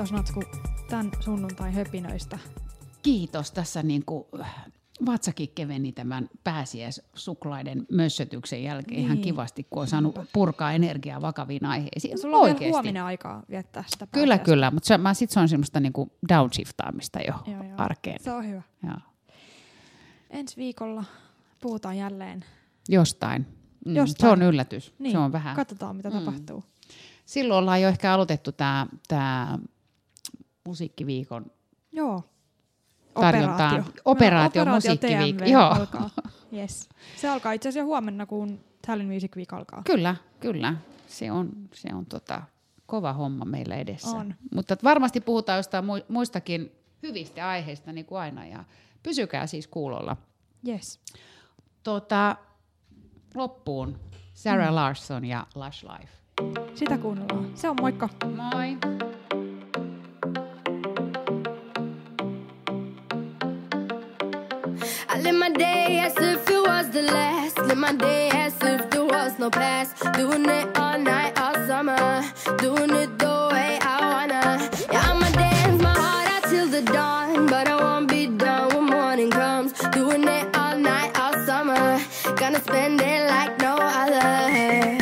Kiitos Natsku tämän sunnuntai höpinöistä. Kiitos. Tässä niin kuin, vatsakin keveni tämän pääsiäissuklaiden mössötyksen jälkeen ihan Niin. kivasti, kun on saanut purkaa energiaa vakaviin aiheisiin. Sulla on vielä huominen aikaa viettää sitä Kyllä, pääsiäistä. kyllä, mutta se, mä, sit se on semmoista niinku downshiftaamista jo Joo, joo. arkeen. Se on hyvä. Joo. Ensi viikolla puhutaan jälleen. Jostain. Mm, Jostain. Se on yllätys. Niin, Se on vähän. Katsotaan, mitä mm. tapahtuu. Silloin ollaan jo ehkä aloitettu tämä tää musiikkiviikon Joo. Tarjontaan. Operaatio. Operaatio No, musiikkiviikko. TMV Joo. Alkaa. Yes. Se alkaa itse asiassa huomenna, kun Tallinn Music Week alkaa. Kyllä, kyllä. Se on, se on tota, kova homma meillä edessä. On. Mutta varmasti puhutaan jostain mu- muistakin hyvistä aiheista niin kuin aina ja pysykää siis kuulolla. Yes. Tota, loppuun Sarah mm. Larson ja Lush Life. Sitä kuunnellaan. Se on moikka. Moi! Live my day as if it was the last. Live my day as if there was no past. Doing it all night, all summer. Doing it the way I wanna. Yeah, I'ma dance my heart out till the dawn. But I won't be done when morning comes. Doing it all night, all summer. Gonna spend it like no other.